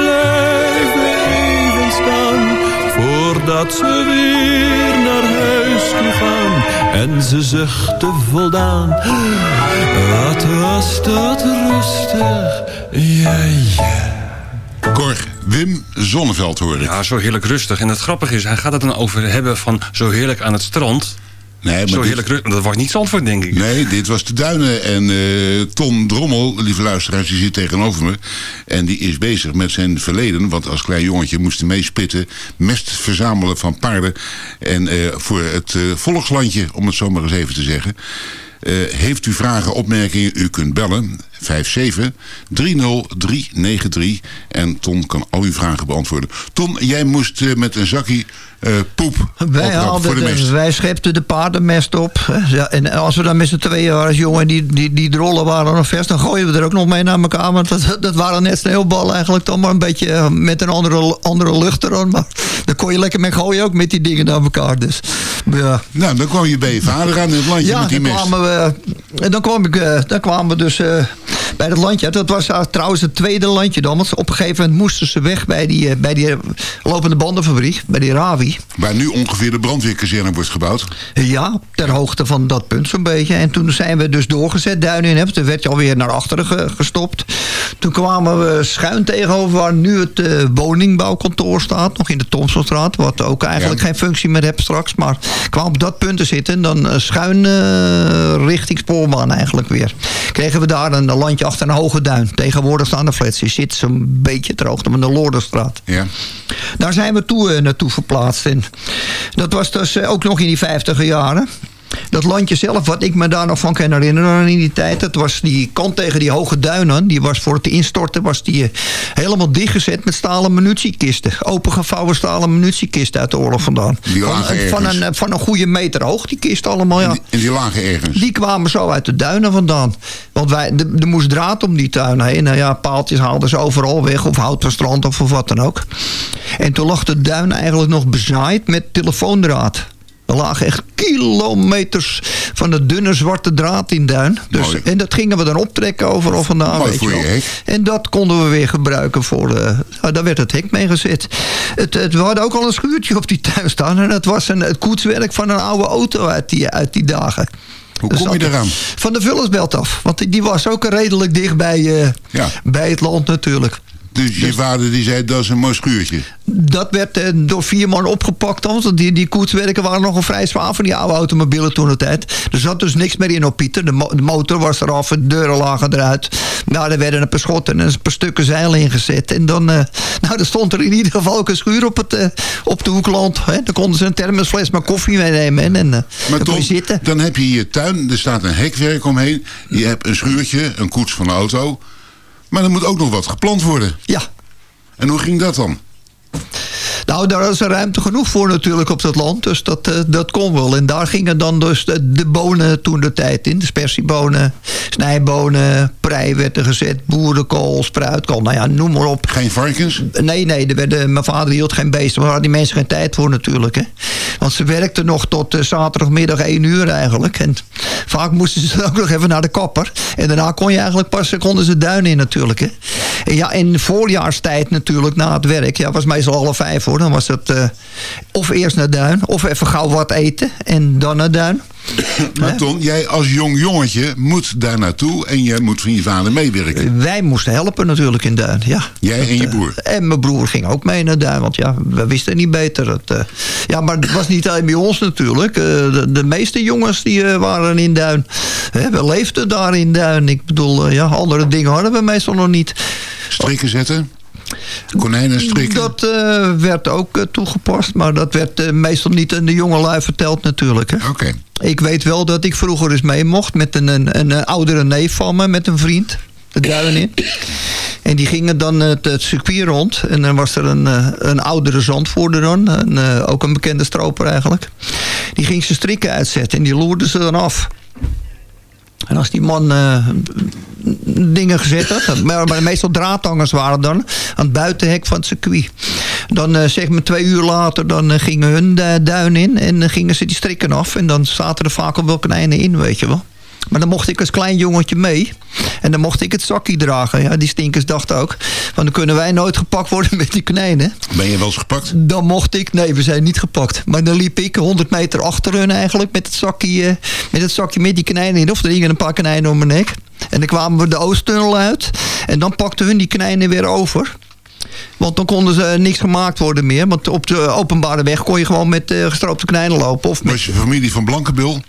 Voordat ze weer naar huis toe gaan. En ze zuchten voldaan. Wat was dat rustig, ja ja. Cor, Wim Zonneveld hoorde ik. Ja, zo heerlijk rustig. En het grappige is, hij gaat het dan over hebben van zo heerlijk aan het strand. Nee, maar Zo heerlijk rustig. Dat was niet Zandvoort, denk ik. Nee, dit was de Duinen. En eh, Ton Drommel, lieve luisteraars, die zit tegenover me. En die is bezig met zijn verleden. Want als klein jongetje moest hij meespitten. Mest verzamelen van paarden. En eh, voor het eh, volkslandje, om het zo maar eens even te zeggen. Eh, heeft u vragen, opmerkingen, u kunt bellen. 5730393. En Ton kan al uw vragen beantwoorden. Ton, jij moest eh, met een zakje eh, poep Wij, haalden de de, wij schepten de paardenmest op. Ja, en als we dan met z'n tweeën waren als jongen, die, die, die drollen waren nog vers, dan gooien we er ook nog mee naar elkaar. Want dat, dat waren net sneeuwballen eigenlijk, dan maar een beetje eh, met een andere, andere lucht erin. Maar daar kon je lekker mee gooien ook met die dingen naar elkaar. Dus, ja. Nou, dan kwam je bij je vader aan in het landje Ja, met die dan mest. kwamen we, dan, kwam ik, dan kwamen we dus bij dat landje. Dat was eh, trouwens het tweede landje dan. Want op een gegeven moment moesten ze weg bij die, eh, bij die eh, lopende bandenfabriek, bij die Ravi. Waar nu ongeveer de brandweerkazerne wordt gebouwd. Ja, ter hoogte van dat punt zo'n beetje. En toen zijn we dus doorgezet, duin in. Toen werd je alweer naar achteren ge- gestopt. Toen kwamen we schuin tegenover waar nu het woningbouwkantoor staat. Nog in de Thompsonstraat. Wat ook eigenlijk Ja. geen functie meer heeft straks. Maar kwam op dat punt te zitten. En dan schuin richting spoorbaan eigenlijk weer. Kregen we daar een landje achter een hoge duin. Tegenwoordig staan de flats. Je zit zo'n beetje hoogte van de Loorderstraat. Ja. Daar zijn we toe, eh, naartoe verplaatst. En dat was dus eh, ook nog in die vijftiger jaren. Dat landje zelf, wat ik me daar nog van kan herinneren in die tijd... dat was die kant tegen die hoge duinen. Die was voor het instorten was die, eh, helemaal dichtgezet met stalen munitiekisten. Opengevouwen stalen munitiekisten uit de oorlog vandaan. Die Van, lagen eh, van, een, eh, van een goede meter hoog, die kisten allemaal. Ja. En die, en die lagen ergens. Die kwamen zo uit de duinen vandaan. Want wij, er moest draad om die tuin heen. Nou ja, paaltjes haalden ze overal weg. Of hout van strand of, of wat dan ook. En toen lag de duin eigenlijk nog bezaaid met telefoondraad. Er lagen echt kilometers van de dunne zwarte draad in duin. Dus, Mooi. en dat gingen we dan optrekken overal vandaan. Mooi weet voor je hek. En dat konden we weer gebruiken voor... eh, nou, daar werd het hek mee gezet. Het, het, we hadden ook al een schuurtje op die tuin staan. En dat was een, het koetswerk van een oude auto uit die, uit die dagen. Hoe Dus kom je eraan? Van de Vullersbelt af. Want die- was ook redelijk dicht bij, eh, Ja. bij het land natuurlijk. Dus je vader die zei, dat is een mooi schuurtje. Dat werd eh, door vier man opgepakt. Want die, die koetswerken waren nogal vrij zwaar van die oude automobielen toen de tijd. Er zat dus niks meer in op Pieter. De, mo- de motor was eraf, de deuren lagen eruit. Nou, er werden een paar schotten en een paar stukken zeil ingezet. En dan, eh, nou, er stond er in ieder geval ook een schuur op, het, eh, op de hoekland. Hè. Dan konden ze een thermosfles met koffie meenemen. En, en eh, Maar dan Tom, zitten. dan heb je je tuin, er staat een hekwerk omheen. Je hebt een schuurtje, een koets van de auto. Maar er moet ook nog wat geplant worden. Ja, En hoe ging dat dan? Nou, daar is er ruimte genoeg voor natuurlijk op dat land. Dus dat, eh, dat kon wel. En daar gingen dan dus de, de bonen toen de tijd in. De spersiebonen, snijbonen, prei werd er gezet. Boerenkool, spruitkool. Nou ja, noem maar op. Geen varkens? Nee, nee, er werden, mijn vader hield geen beesten. Maar daar hadden die mensen geen tijd voor natuurlijk. Hè. Want ze werkten nog tot eh, zaterdagmiddag 1 uur eigenlijk. En vaak moesten ze ook nog even naar de kapper. En daarna kon je eigenlijk pas, konden ze duin in natuurlijk. Hè. Ja, in voorjaarstijd natuurlijk, na het werk. Ja, was meestal half vijf hoor. Dan was het eh, of eerst naar duin. Of even gauw wat eten. En dan naar duin. Maar Ton, jij als jong jongetje moet daar naartoe en jij moet van je vader meewerken. Wij moesten helpen natuurlijk in Duin, ja. Jij en je eh, broer. En mijn broer ging ook mee naar Duin, want ja, we wisten niet beter. Het, eh, ja, maar het was niet alleen bij ons natuurlijk. Eh, de, de meeste jongens die waren in Duin. We leefden daar in Duin. Ik bedoel, ja, andere dingen hadden we meestal nog niet. Strikken zetten? Konijnen strikken? Dat eh, werd ook eh, toegepast, maar dat werd eh, meestal niet aan de jongelui verteld natuurlijk. Ik weet wel dat ik vroeger eens mee mocht met een, een, een, een oudere neef van me, met een vriend. De duin in. En die gingen dan het, het circuit rond. En dan was er een, een oudere zandvoerder dan. Een, ook een bekende stroper eigenlijk. Die ging zijn strikken uitzetten en die loerden ze dan af. En als die man eh, dingen gezet had, maar, meestal draadhangers waren dan aan het buitenhek van het circuit. Dan uh, zeg maar twee uur later, dan uh, gingen hun duin in. En gingen ze die strikken af. En dan zaten er vaak al wel konijnen in, weet je wel. Maar dan mocht ik als klein jongetje mee. En dan mocht ik het zakje dragen. Ja, die stinkers dachten ook. Want dan kunnen wij nooit gepakt worden met die konijnen. Ben je wel eens gepakt? Dan mocht ik. Nee, we zijn niet gepakt. Maar dan liep ik 100 meter achter hun eigenlijk. Met het zakje met, het zakje met die konijnen in. Of er hingen een paar konijnen om mijn nek. En dan kwamen we de Oosttunnel uit. En dan pakten hun die konijnen weer over. Want dan konden ze niks gemaakt worden meer. Want op de openbare weg kon je gewoon met uh, gestroopte konijnen lopen. Of met... Was je familie van Blankenbil?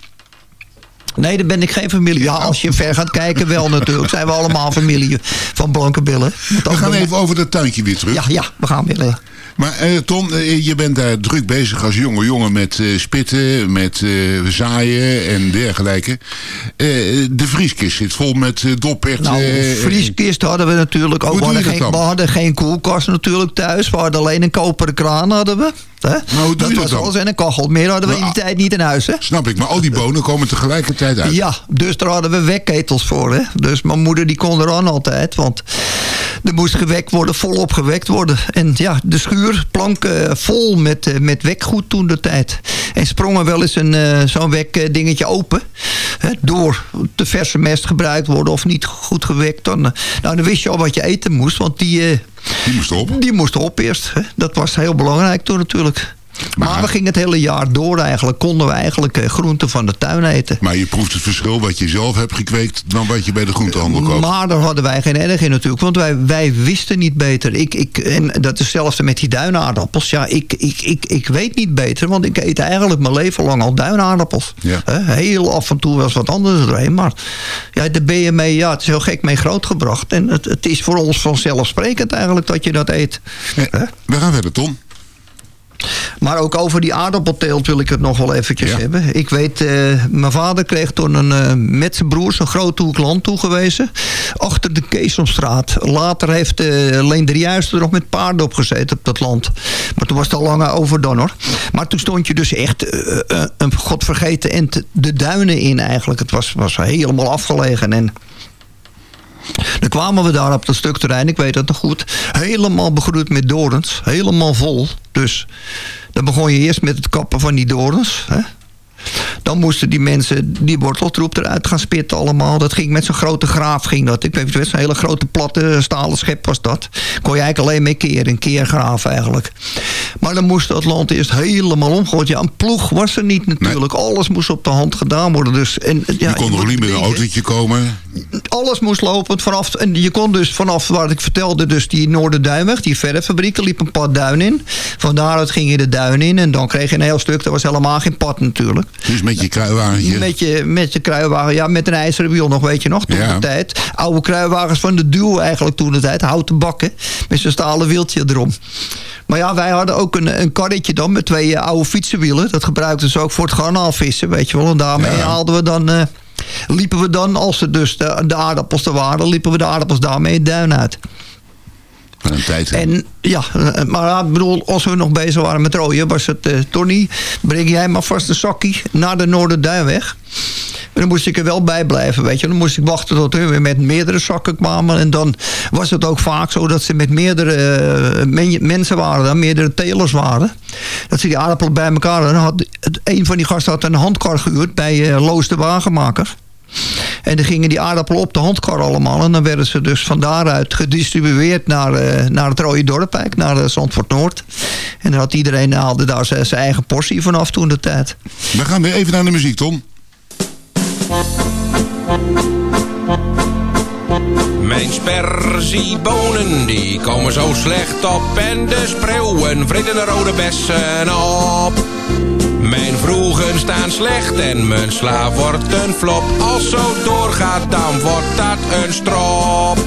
Nee, dan ben ik geen familie. Ja, als je ver gaat kijken wel natuurlijk. Zijn we allemaal familie van blanke billen. We gaan even over dat tuintje weer terug. Ja, ja we gaan weer. Ja. Maar uh, Tom, uh, je bent daar druk bezig als jonge jongen met uh, spitten, met zaaien en dergelijke. de vrieskist zit vol met dopperten. Nou, vrieskist hadden we natuurlijk ook. We hadden, geen, we hadden geen koelkast natuurlijk thuis. We hadden alleen een koperen kraan hadden we. Hè? Maar hoe doe dat je dat was dan? alles en een kachel. Meer hadden we in die tijd niet in huis. Hè? Snap ik, maar al die bonen komen tegelijkertijd uit. Ja, dus daar hadden we wekketels voor. Hè? Dus mijn moeder die kon er aan altijd. Want er moest gewekt worden, volop gewekt worden. En ja, de schuur, planken vol met, met wekgoed toen de tijd. En sprongen wel eens een, uh, zo'n wekdingetje open. Hè, door te verse mest gebruikt worden of niet goed gewekt. Dan, nou, dan wist je al wat je eten moest. Want die, die moest op. Die moest op eerst. Hè. Dat was heel belangrijk toen natuurlijk. Maar, maar, we gingen het hele jaar door eigenlijk. Konden we eigenlijk uh, groenten van de tuin eten. Maar je proeft het verschil wat je zelf hebt gekweekt... dan wat je bij de groentehandel koopt. Maar daar hadden wij geen erg in natuurlijk. Want wij, wij wisten niet beter. Ik, ik, en dat is hetzelfde met die duinaardappels. Ja, ik, ik, ik, ik weet niet beter. Want ik eet eigenlijk mijn leven lang al duinaardappels. Ja. Heel af en toe was wat anders doorheen. Maar ja, daar ben je mee... Ja, het is heel gek mee grootgebracht. En het, het is voor ons vanzelfsprekend eigenlijk dat je dat eet. Ja, we gaan verder, Tom. Maar ook over die aardappelteelt wil ik het nog wel eventjes ja. hebben. Ik weet, uh, mijn vader kreeg toen een, uh, met zijn broers een grote hoek land toegewezen. Achter de Keesomstraat. Later heeft uh, Leen Driehuis er nog met paarden op gezeten op dat land. Maar toen was het al lang over dan hoor. Maar toen stond je dus echt een godvergeten ent de duinen in eigenlijk. Het was, was helemaal afgelegen en... Dan kwamen we daar op dat stuk terrein, ik weet dat nog goed. Helemaal begroeid met dorens. Helemaal vol. Dus dan begon je eerst met het kappen van die dorens. Hè? Dan moesten die mensen die worteltroep eruit gaan spitten allemaal. Dat ging met zo'n grote graaf ging dat. Ik weet niet, zo'n hele grote platte stalen schep was dat. Kon je eigenlijk alleen mee keren. Een keergraaf eigenlijk. Maar dan moest dat land eerst helemaal omgooien. Ja, een ploeg was er niet natuurlijk. Nee. Alles moest op de hand gedaan worden. Dus, en, ja, je kon nog niet met een autootje komen. Alles moest lopen. Vanaf, en je kon dus vanaf waar ik vertelde, dus die Noorderduinweg, die verffabriek, er liep een pad duin in. Van daaruit ging je de duin in. En dan kreeg je een heel stuk. Er was helemaal geen pad natuurlijk. Dus met je kruiwagentje? Met je, met je kruiwagen, ja, met een ijzeren wiel nog, weet je nog, toen ja. de tijd. Oude kruiwagens van de duw eigenlijk toen de tijd. Houten bakken, met zo'n stalen wieltje erom. Maar ja, wij hadden ook een, een karretje dan met twee oude fietsenwielen. Dat gebruikten ze ook voor het garnaalvissen, weet je wel. En daarmee ja. haalden we dan... Uh, liepen we dan, als er dus de, de aardappels er waren... liepen we de aardappels daarmee het duin uit. En ja, maar ik bedoel, als we nog bezig waren met rooien, was het uh, Tony, breng jij maar vast een zakje naar de Noorderduinweg. En dan moest ik er wel bij blijven, weet je. Dan moest ik wachten tot hun weer met meerdere zakken kwamen. En dan was het ook vaak zo dat ze met meerdere men mensen waren, dan, meerdere telers waren. Dat ze die aardappelen bij elkaar hadden. Had, een van die gasten had een handkar gehuurd bij uh, Loos de Wagenmaker. En dan gingen die aardappelen op de handkar allemaal. En dan werden ze dus van daaruit gedistribueerd naar, uh, naar het Rode Dorp, naar uh, Zandvoort Noord. En dan had iedereen haalde daar zijn eigen portie vanaf toen de tijd. We gaan weer even naar de muziek, Tom. Mijn sperziebonen die komen zo slecht op en de spreeuwen vreten de rode bessen op. Mijn vroegen staan slecht en mijn sla wordt een flop. Als zo doorgaat, dan wordt dat een strop.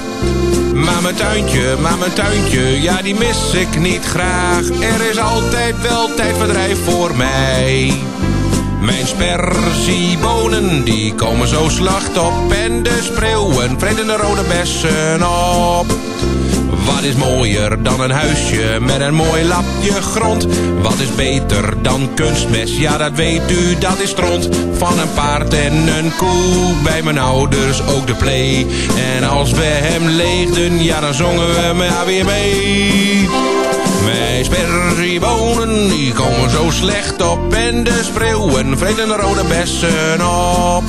Maar mijn tuintje, maar mijn tuintje, ja die mis ik niet graag. Er is altijd wel tijdverdrijf voor mij. Mijn sperziebonen, die komen zo slacht op. En de spreeuwen vreten de rode bessen op. Wat is mooier dan een huisje met een mooi lapje grond? Wat is beter dan kunstmest? Ja, dat weet u, dat is stront. Van een paard en een koe, bij mijn ouders ook de play. En als we hem leegden, ja, dan zongen we maar weer mee. Mijn sperziebonen die komen zo slecht op en de spreeuwen vreten de rode bessen op.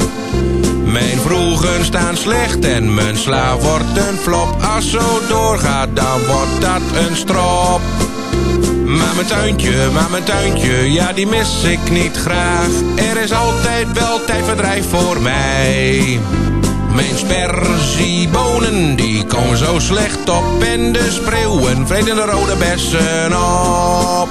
Mijn vroegen staan slecht en mijn sla wordt een flop. Als zo doorgaat, dan wordt dat een strop. Maar mijn tuintje, maar mijn tuintje, ja die mis ik niet graag. Er is altijd wel tijdverdrijf voor mij. Mijn sperziebonen, die komen zo slecht op. En de spreeuwen vreten de rode bessen op.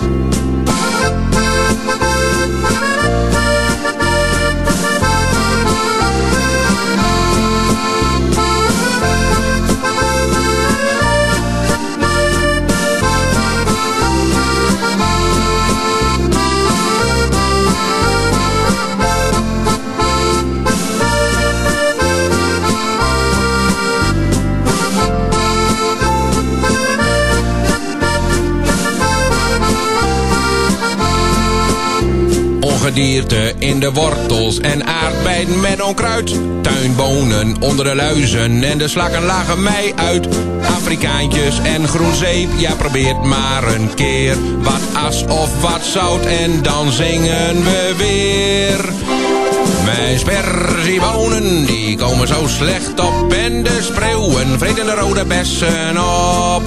ongedierte in de wortels en aardbeien met onkruid. Tuinbonen onder de luizen en de slakken lagen mij uit. Afrikaantjes en groenzeep, ja probeert maar een keer. Wat as of wat zout en dan zingen we weer. Mijn sperziebonen, die komen zo slecht op. En de spreeuwen vreten de rode bessen op.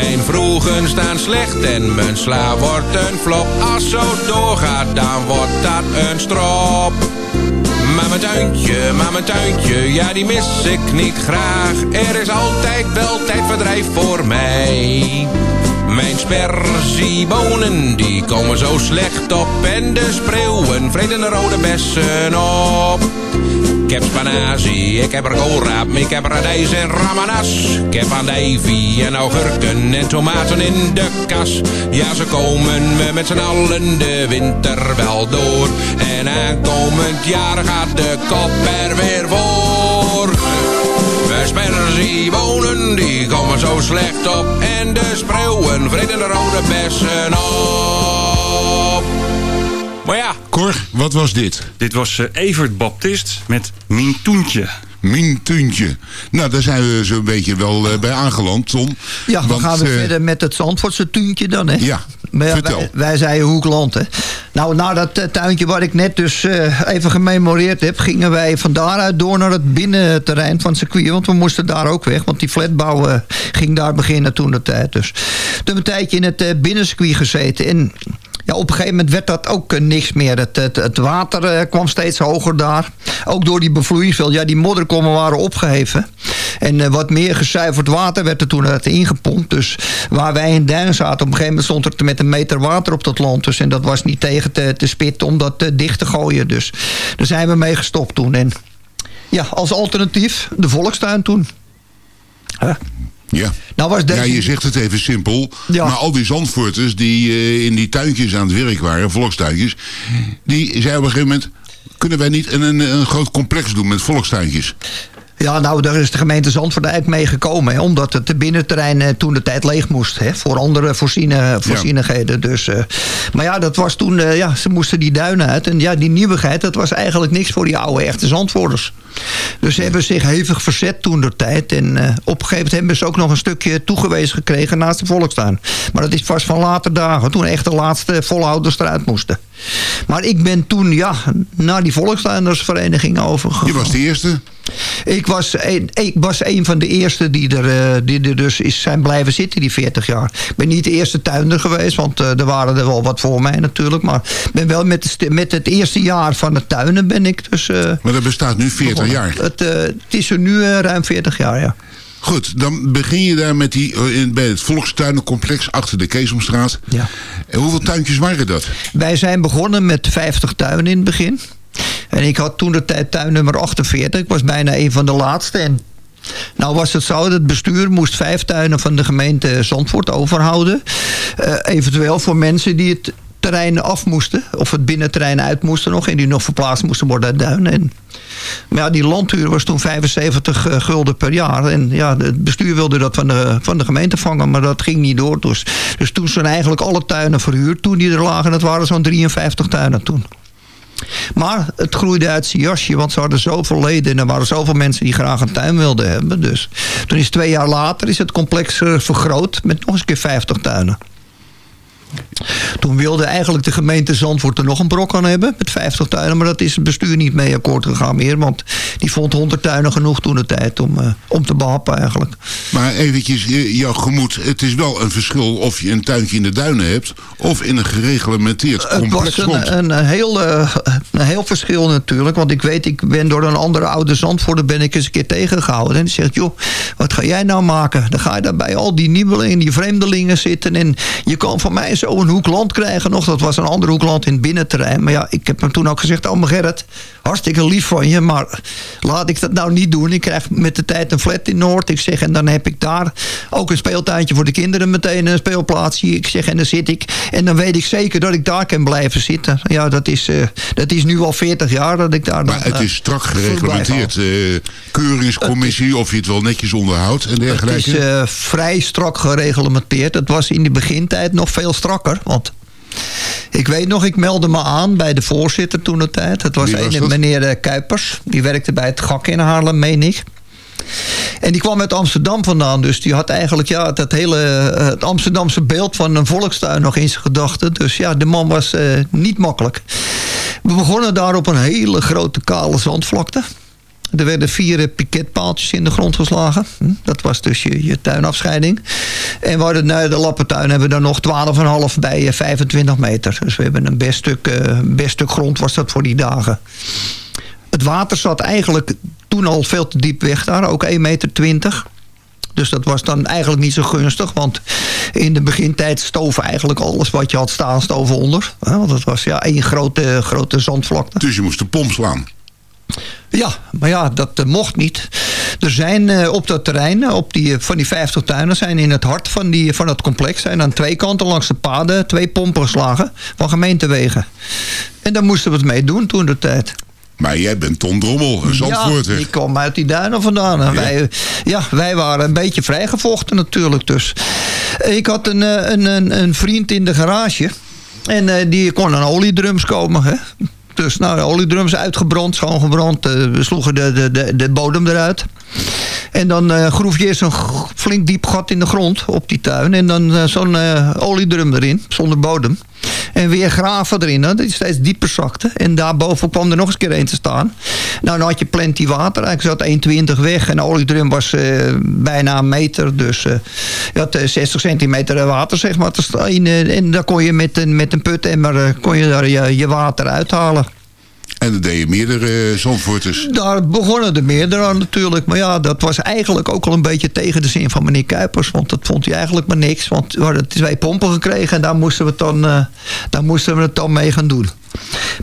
Mijn vroegen staan slecht en mijn sla wordt een flop. Als zo doorgaat, dan wordt dat een strop. Maar mijn tuintje, maar mijn tuintje, ja die mis ik niet graag. Er is altijd wel tijdverdrijf voor mij. Mijn sperziebonen, die komen zo slecht op. En de spreeuwen vreten de rode bessen op. Ik heb spanazie, ik heb er koolraap, ik heb radijs en ramanas. Ik heb andijvie en augurken en tomaten in de kas. Ja, ze komen me met z'n allen de winter wel door. En aankomend jaar gaat de kop er weer voor. De sperziebonen, die komen zo slecht op. En de spreeuwen vreten de rode bessen op. Maar ja. Cor, wat was dit? Dit was eh, Evert Baptist met Mintoentje. Mintuntje. Nou, daar zijn we zo'n beetje wel eh, bij aangeland, Tom. Ja, dan Want, gaan we eh, verder met het Zandvoortse tuintje dan, hè? Ja, Maar ja, vertel. Wij, wij zeiden Hoekland, hè. Nou, na dat tuintje waar ik net dus eh, even gememoreerd heb... gingen wij van daaruit door naar het binnenterrein van het circuit. Want we moesten daar ook weg, want die flatbouw ging daar beginnen toen de tijd. Dus toen hebben we een tijdje in het eh, binnencircuit gezeten. En ja, op een gegeven moment werd dat ook eh, niks meer. Het, het, het water eh, kwam steeds hoger daar. Ook door die bevloeiingsveld. Ja, die modderkommen waren opgeheven. En eh, wat meer gezuiverd water werd er toen uit ingepompt. Dus waar wij in Duin zaten, op een gegeven moment stond er met een meter water op dat land. Dus, en dat was niet tegen te, te spitten om dat dicht te gooien. Dus daar zijn we mee gestopt toen. En ja, als alternatief de volkstuin toen. Huh? Ja. Nou was deze... ja, je zegt het even simpel. Ja. Maar al die Zandvoorters die eh, in die tuintjes aan het werk waren, volkstuintjes... die zeiden op een gegeven moment... kunnen wij niet een, een, een groot complex doen met volkstuintjes? Ja, nou, daar is de gemeente Zandvoort eigenlijk mee gekomen. Hè, omdat het binnenterrein eh, toen de tijd leeg moest. Hè, voor andere voorziene, voorzienigheden. Dus, eh, maar ja, dat was toen... eh, ja, ze moesten die duinen uit. En ja, die nieuwigheid, dat was eigenlijk niks voor die oude echte Zandvoorters. Dus ze hebben zich hevig verzet toen de tijd. En eh, op een gegeven moment hebben ze ook nog een stukje toegewezen gekregen naast de volkstuin. Maar dat is vast van later dagen. Toen echt de laatste volhouders eruit moesten. Maar ik ben toen, ja, naar die volkstuindersvereniging overgegaan. Je was de eerste. Ik was een, ik was een van de eerste die er, eh, die er dus is zijn blijven zitten, die 40 jaar. Ik ben niet de eerste tuinder geweest, want eh, er waren er wel wat voor mij natuurlijk. Maar ben wel met, de met het eerste jaar van het tuinen ben ik dus... eh, Maar dat bestaat nu 40 jaar. Het, het is er nu ruim 40 jaar, ja. Goed, dan begin je daar met die, in, bij het volkstuinencomplex achter de Keesomstraat. Ja. En hoeveel tuintjes waren dat? Wij zijn begonnen met 50 tuinen in het begin. En ik had toen de tijd tuin nummer 48. Ik was bijna een van de laatste. En nou was het zo, dat het bestuur moest vijf tuinen van de gemeente Zandvoort overhouden. Eh, eventueel voor mensen die het terrein af moesten. Of het binnenterrein uit moesten nog. En die nog verplaatst moesten worden uit duinen. En, maar ja, die landhuur was toen 75 eh, gulden per jaar. En ja, het bestuur wilde dat van de, van de gemeente vangen. Maar dat ging niet door. Dus, dus toen zijn eigenlijk alle tuinen verhuurd. Toen die er lagen, dat waren zo'n 53 tuinen toen. Maar het groeide uit zijn jasje, want ze hadden zoveel leden... en er waren zoveel mensen die graag een tuin wilden hebben. Dus toen is twee jaar later is het complex eh, vergroot met nog eens een keer 50 tuinen. Toen wilde eigenlijk de gemeente Zandvoort er nog een brok aan hebben. Met 50 tuinen. Maar dat is het bestuur niet mee akkoord gegaan meer. Want die vond 100 tuinen genoeg toen de tijd om, uh, om te behappen eigenlijk. Maar eventjes, jouw gemoed. Het is wel een verschil of je een tuintje in de duinen hebt. Of in een gereglementeerd complex Het was een, een, heel, uh, een heel verschil natuurlijk. Want ik weet, ik ben door een andere oude Zandvoorter ben ik eens een keer tegengehouden. En die zegt, joh, wat ga jij nou maken? Dan ga je daar bij al die nieuwelingen, die vreemdelingen zitten. En je kan van mij zo een hoek land krijgen nog. Dat was een ander hoek land in het binnenterrein. Maar ja, ik heb hem toen ook gezegd, oh mijn Gerrit, hartstikke lief van je. Maar laat ik dat nou niet doen. Ik krijg met de tijd een flat in Noord. Ik zeg, en dan heb ik daar ook een speeltuintje voor de kinderen meteen. Een speelplaatsje. Ik zeg, en dan zit ik. En dan weet ik zeker dat ik daar kan blijven zitten. Ja, dat is, uh, dat is nu al 40 jaar dat ik daar... Maar dan, het is strak gereglementeerd. Uh, keuringscommissie, of je het wel netjes onderhoudt en dergelijke. Het is vrij strak gereglementeerd. Het was in de begintijd nog veel strakker. Want ik weet nog, ik meldde me aan bij de voorzitter toen de tijd. Het was, was een meneer Kuipers. Die werkte bij het GAK in Haarlem, meen ik. En die kwam uit Amsterdam vandaan. Dus die had eigenlijk ja, dat hele het Amsterdamse beeld van een volkstuin nog in zijn gedachten. Dus ja, de man was uh, niet makkelijk. We begonnen daar op een hele grote kale zandvlakte. Er werden vier piketpaaltjes in de grond geslagen. Hm, dat was dus je, je tuinafscheiding. En we hadden, nou, de lappentuin hebben we dan nog 12,5 bij 25 meter. Dus we hebben een best stuk, uh, best stuk grond was dat voor die dagen. Het water zat eigenlijk toen al veel te diep weg daar. Ook 1,20 meter. Dus dat was dan eigenlijk niet zo gunstig. Want in de begintijd stoven eigenlijk alles wat je had staan stoven onder. Want het was ja één grote, grote zandvlakte. Dus je moest de pomp slaan? Ja, maar ja, dat uh, mocht niet. Er zijn uh, op dat terrein, op die, van die 50 tuinen... zijn in het hart van, die, van het complex... zijn aan twee kanten langs de paden twee pompen geslagen... van gemeentewegen. En daar moesten we het mee doen toen de tijd. Maar jij bent Ton Drommel, een Zandvoorter. Ja, ik kom uit die duinen vandaan. En ja. Wij, ja, wij waren een beetje vrijgevochten natuurlijk. Dus. Ik had een, een, een, een vriend in de garage... En uh, die kon aan oliedrums komen. Hè? Dus nou, oliedrums uitgebrand, schoongebrand. Uh, we sloegen de, de, de, de, bodem eruit. En dan uh, groef je eerst een flink diep gat in de grond op die tuin. En dan uh, zo'n oliedrum erin, zonder bodem. En weer graven erin, hè, die steeds dieper zakte. En daarboven kwam er nog eens een keer een te staan. Nou, dan had je plenty water. Eigenlijk zat 1,20 weg. En de oliedrum was uh, bijna een meter. Dus uh, je had 60 centimeter water, zeg maar. En daar kon je met een, met een kon je daar je water uithalen. En dat deden meerdere uh, Zandvoorters. Daar begonnen er meerdere aan natuurlijk. Maar ja, dat was eigenlijk ook al een beetje tegen de zin van meneer Kuipers. Want dat vond hij eigenlijk maar niks. Want we hadden twee pompen gekregen en daar moesten we het dan, uh, daar moesten we het dan mee gaan doen.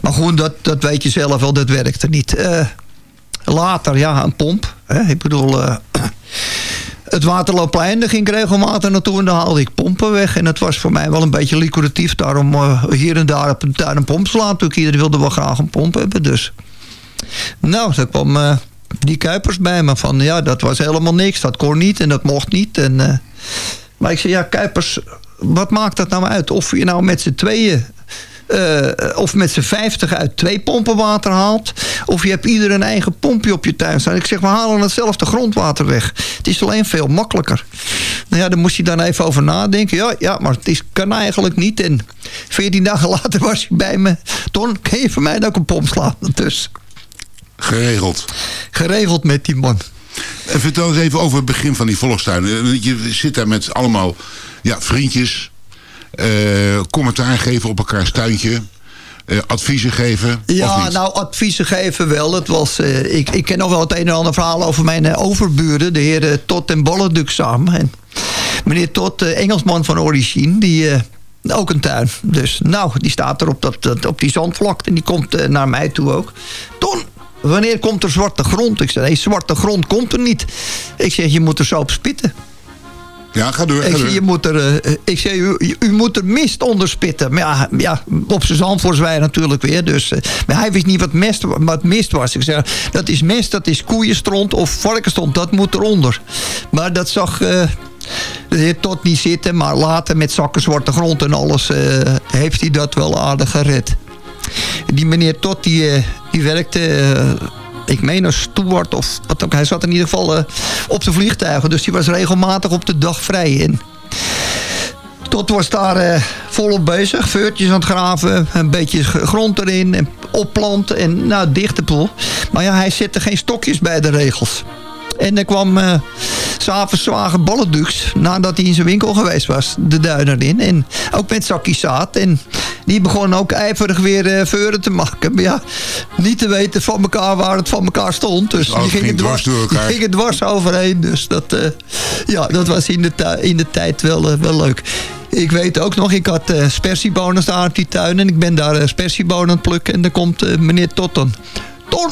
Maar goed, dat, dat weet je zelf wel, dat werkte niet. Uh, later, ja, een pomp. Hè? Ik bedoel... het Waterloopplein, daar ging ik regelmatig naartoe en daar haalde ik pompen weg. En het was voor mij wel een beetje liquidatief. Daarom uh, hier en daar op een pomp slaan. Natuurlijk, iedereen wilde wel graag een pomp hebben. Dus. Nou, daar kwam uh, die Kuipers bij me van... ja, dat was helemaal niks. Dat kon niet en dat mocht niet. En, uh, maar ik zei, ja, Kuipers, wat maakt dat nou uit? Of je nou met z'n tweeën uh, of met z'n vijftig uit twee pompen water haalt. Of je hebt ieder een eigen pompje op je tuin staan. Ik zeg, we halen hetzelfde grondwater weg. Het is alleen veel makkelijker. Nou ja, dan moest hij dan even over nadenken. Ja, ja maar het is, kan eigenlijk niet. En veertien dagen later was hij bij me. Ton, kun je voor mij ook een pomp slaan? Dus. Geregeld. Geregeld met die man. En vertel eens even over het begin van die volkstuin. Je zit daar met allemaal ja, vriendjes commentaar geven op elkaars tuintje. Uh, adviezen geven? Ja, nou, adviezen geven wel. Het was, uh, ik, ik ken nog wel het een en ander verhaal over mijn uh, overburen, de heren Tot en Bolleduk samen. En meneer Tot, Engelsman van origine, die ook een tuin. Dus nou, die staat er op, dat, dat op die zandvlakte en die komt naar mij toe ook. Ton, wanneer komt er zwarte grond? Ik zei, nee, zwarte grond komt er niet. Ik zeg, je moet er zo op spitten. Ja, ga door. Ga ik. Je moet er, uh, ik zeg, u, u, moet er mist onder spitten. Maar ja, ja op zijn zandvoorswij natuurlijk weer. Dus, uh, maar hij wist niet wat, mest, wat mist was. Ik zeg, dat is mist, dat is koeienstront of varkenstront. Dat moet eronder. Maar dat zag... Uh, de heer Tot niet zitten, maar later met zakken zwarte grond en alles heeft hij dat wel aardig gered. Die meneer Tot die, die werkte ik meen een steward of wat ook. Hij zat in ieder geval uh, op de vliegtuigen. Dus die was regelmatig op de dag vrij. En Tot was daar eh, volop bezig. Veurtjes aan het graven, een beetje grond erin en opplanten en nou, dichte poel. Maar ja, hij zette geen stokjes bij de regels. En er kwam uh, s'avonds zwager Bolledux, nadat hij in zijn winkel geweest was, de duiner in. En ook met zakjes zaad. En die begon ook ijverig weer uh, veuren te maken. Maar ja, niet te weten van elkaar waar het van elkaar stond. Dus Oh, die ging gingen dwars dwars, door elkaar. die gingen dwars overheen. Dus dat, eh, ja, dat was in de, in de tijd wel, eh, wel leuk. Ik weet ook nog, ik had eh spersiebonen daar op die tuin. En ik ben daar uh, spersiebonen aan het plukken. En dan komt meneer Totten. Ton,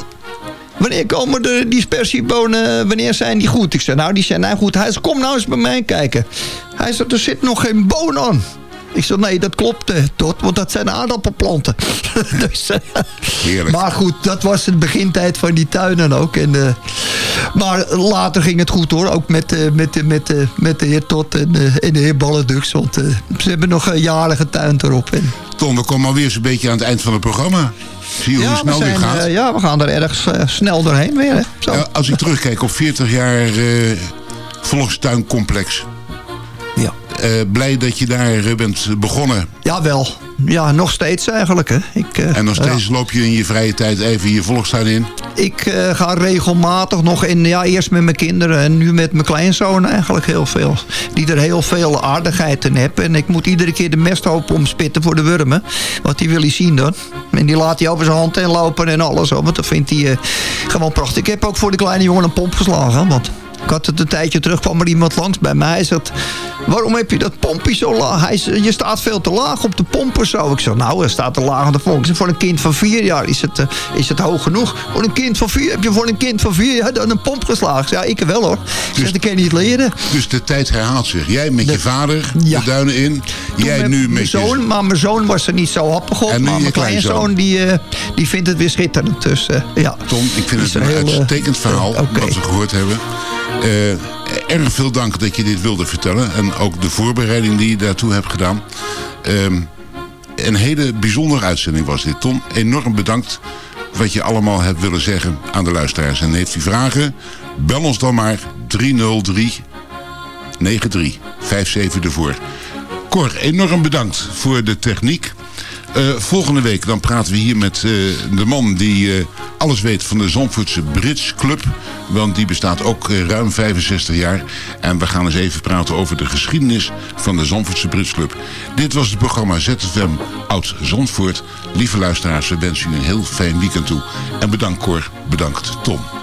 wanneer komen de, die spersiebonen, wanneer zijn die goed? Ik zei, nou, die zijn nou goed. Hij zei, kom nou eens bij mij kijken. Hij zei, er zit nog geen boon aan. Ik zei, nee, dat klopt, eh, Tot, want dat zijn aardappelplanten. dus, eh, Heerlijk. maar goed, dat was het begintijd van die tuinen ook. En, eh, maar later ging het goed hoor, ook met, eh, met, met, eh, met de heer Tot en, en de heer Balledux. Want ze hebben nog een jaren getuind erop. En, Ton, we komen alweer zo'n beetje aan het eind van het programma. Zie je hoe ja, snel we dit gaat? ja, we gaan er ergens eh, snel doorheen weer. Hè? Zo. Als ik terugkijk op 40 jaar volkstuincomplex. Ja. Eh, blij dat je daar eh, bent begonnen. Jawel. Ja, nog steeds eigenlijk. Hè. Ik, eh, En nog steeds ja. loop je in je vrije tijd even je volkstuin in. Ik ga regelmatig nog in, ja, eerst met mijn kinderen en nu met mijn kleinzoon eigenlijk heel veel. Die er heel veel aardigheid in heeft. En ik moet iedere keer de mesthoop omspitten voor de wurmen. Want die wil hij zien dan. En die laat hij over zijn hand heen lopen en alles. hoor, Want dat vindt hij gewoon prachtig. Ik heb ook voor de kleine jongen een pomp geslagen. Want ik had het een tijdje terug, kwam er iemand langs bij mij. Hij zegt, waarom heb je dat pompje zo laag? Hij zei, je staat veel te laag op de pomp of zo. Ik zeg, nou, hij staat te laag aan de pomp. Voor een kind van vier jaar is het, eh, is het hoog genoeg. Voor een kind van vier, heb je voor een kind van vier jaar dan een pomp geslagen? Ja, ik wel hoor. Ik zeg, dat kan je niet leren. Dus de tijd herhaalt zich. Jij met je vader Ja. de duinen in. Toen Jij met nu mijn met je... zoon, maar mijn zoon was er niet zo happig op. En nu maar mijn kleinzoon. die, eh, die vindt het weer schitterend. Dus, eh, ja. Tom, ik vind het een er heel, uitstekend verhaal oké. wat we gehoord hebben. Erg veel dank dat je dit wilde vertellen. En ook de voorbereiding die je daartoe hebt gedaan. Ehm, een hele bijzondere uitzending was dit. Tom, enorm bedankt wat je allemaal hebt willen zeggen aan de luisteraars. En heeft u vragen? Bel ons dan maar 303 93 57 ervoor. Cor, enorm bedankt voor de techniek. Eh, volgende week dan praten we hier met eh, de man die eh, alles weet van de Zandvoortse Brits Club. Want die bestaat ook ruim 65 jaar. En we gaan eens even praten over de geschiedenis van de Zandvoortse Brits Club. Dit was het programma ZFM Oud Zandvoort. Lieve luisteraars, we wensen u een heel fijn weekend toe. En bedankt Cor, bedankt Tom.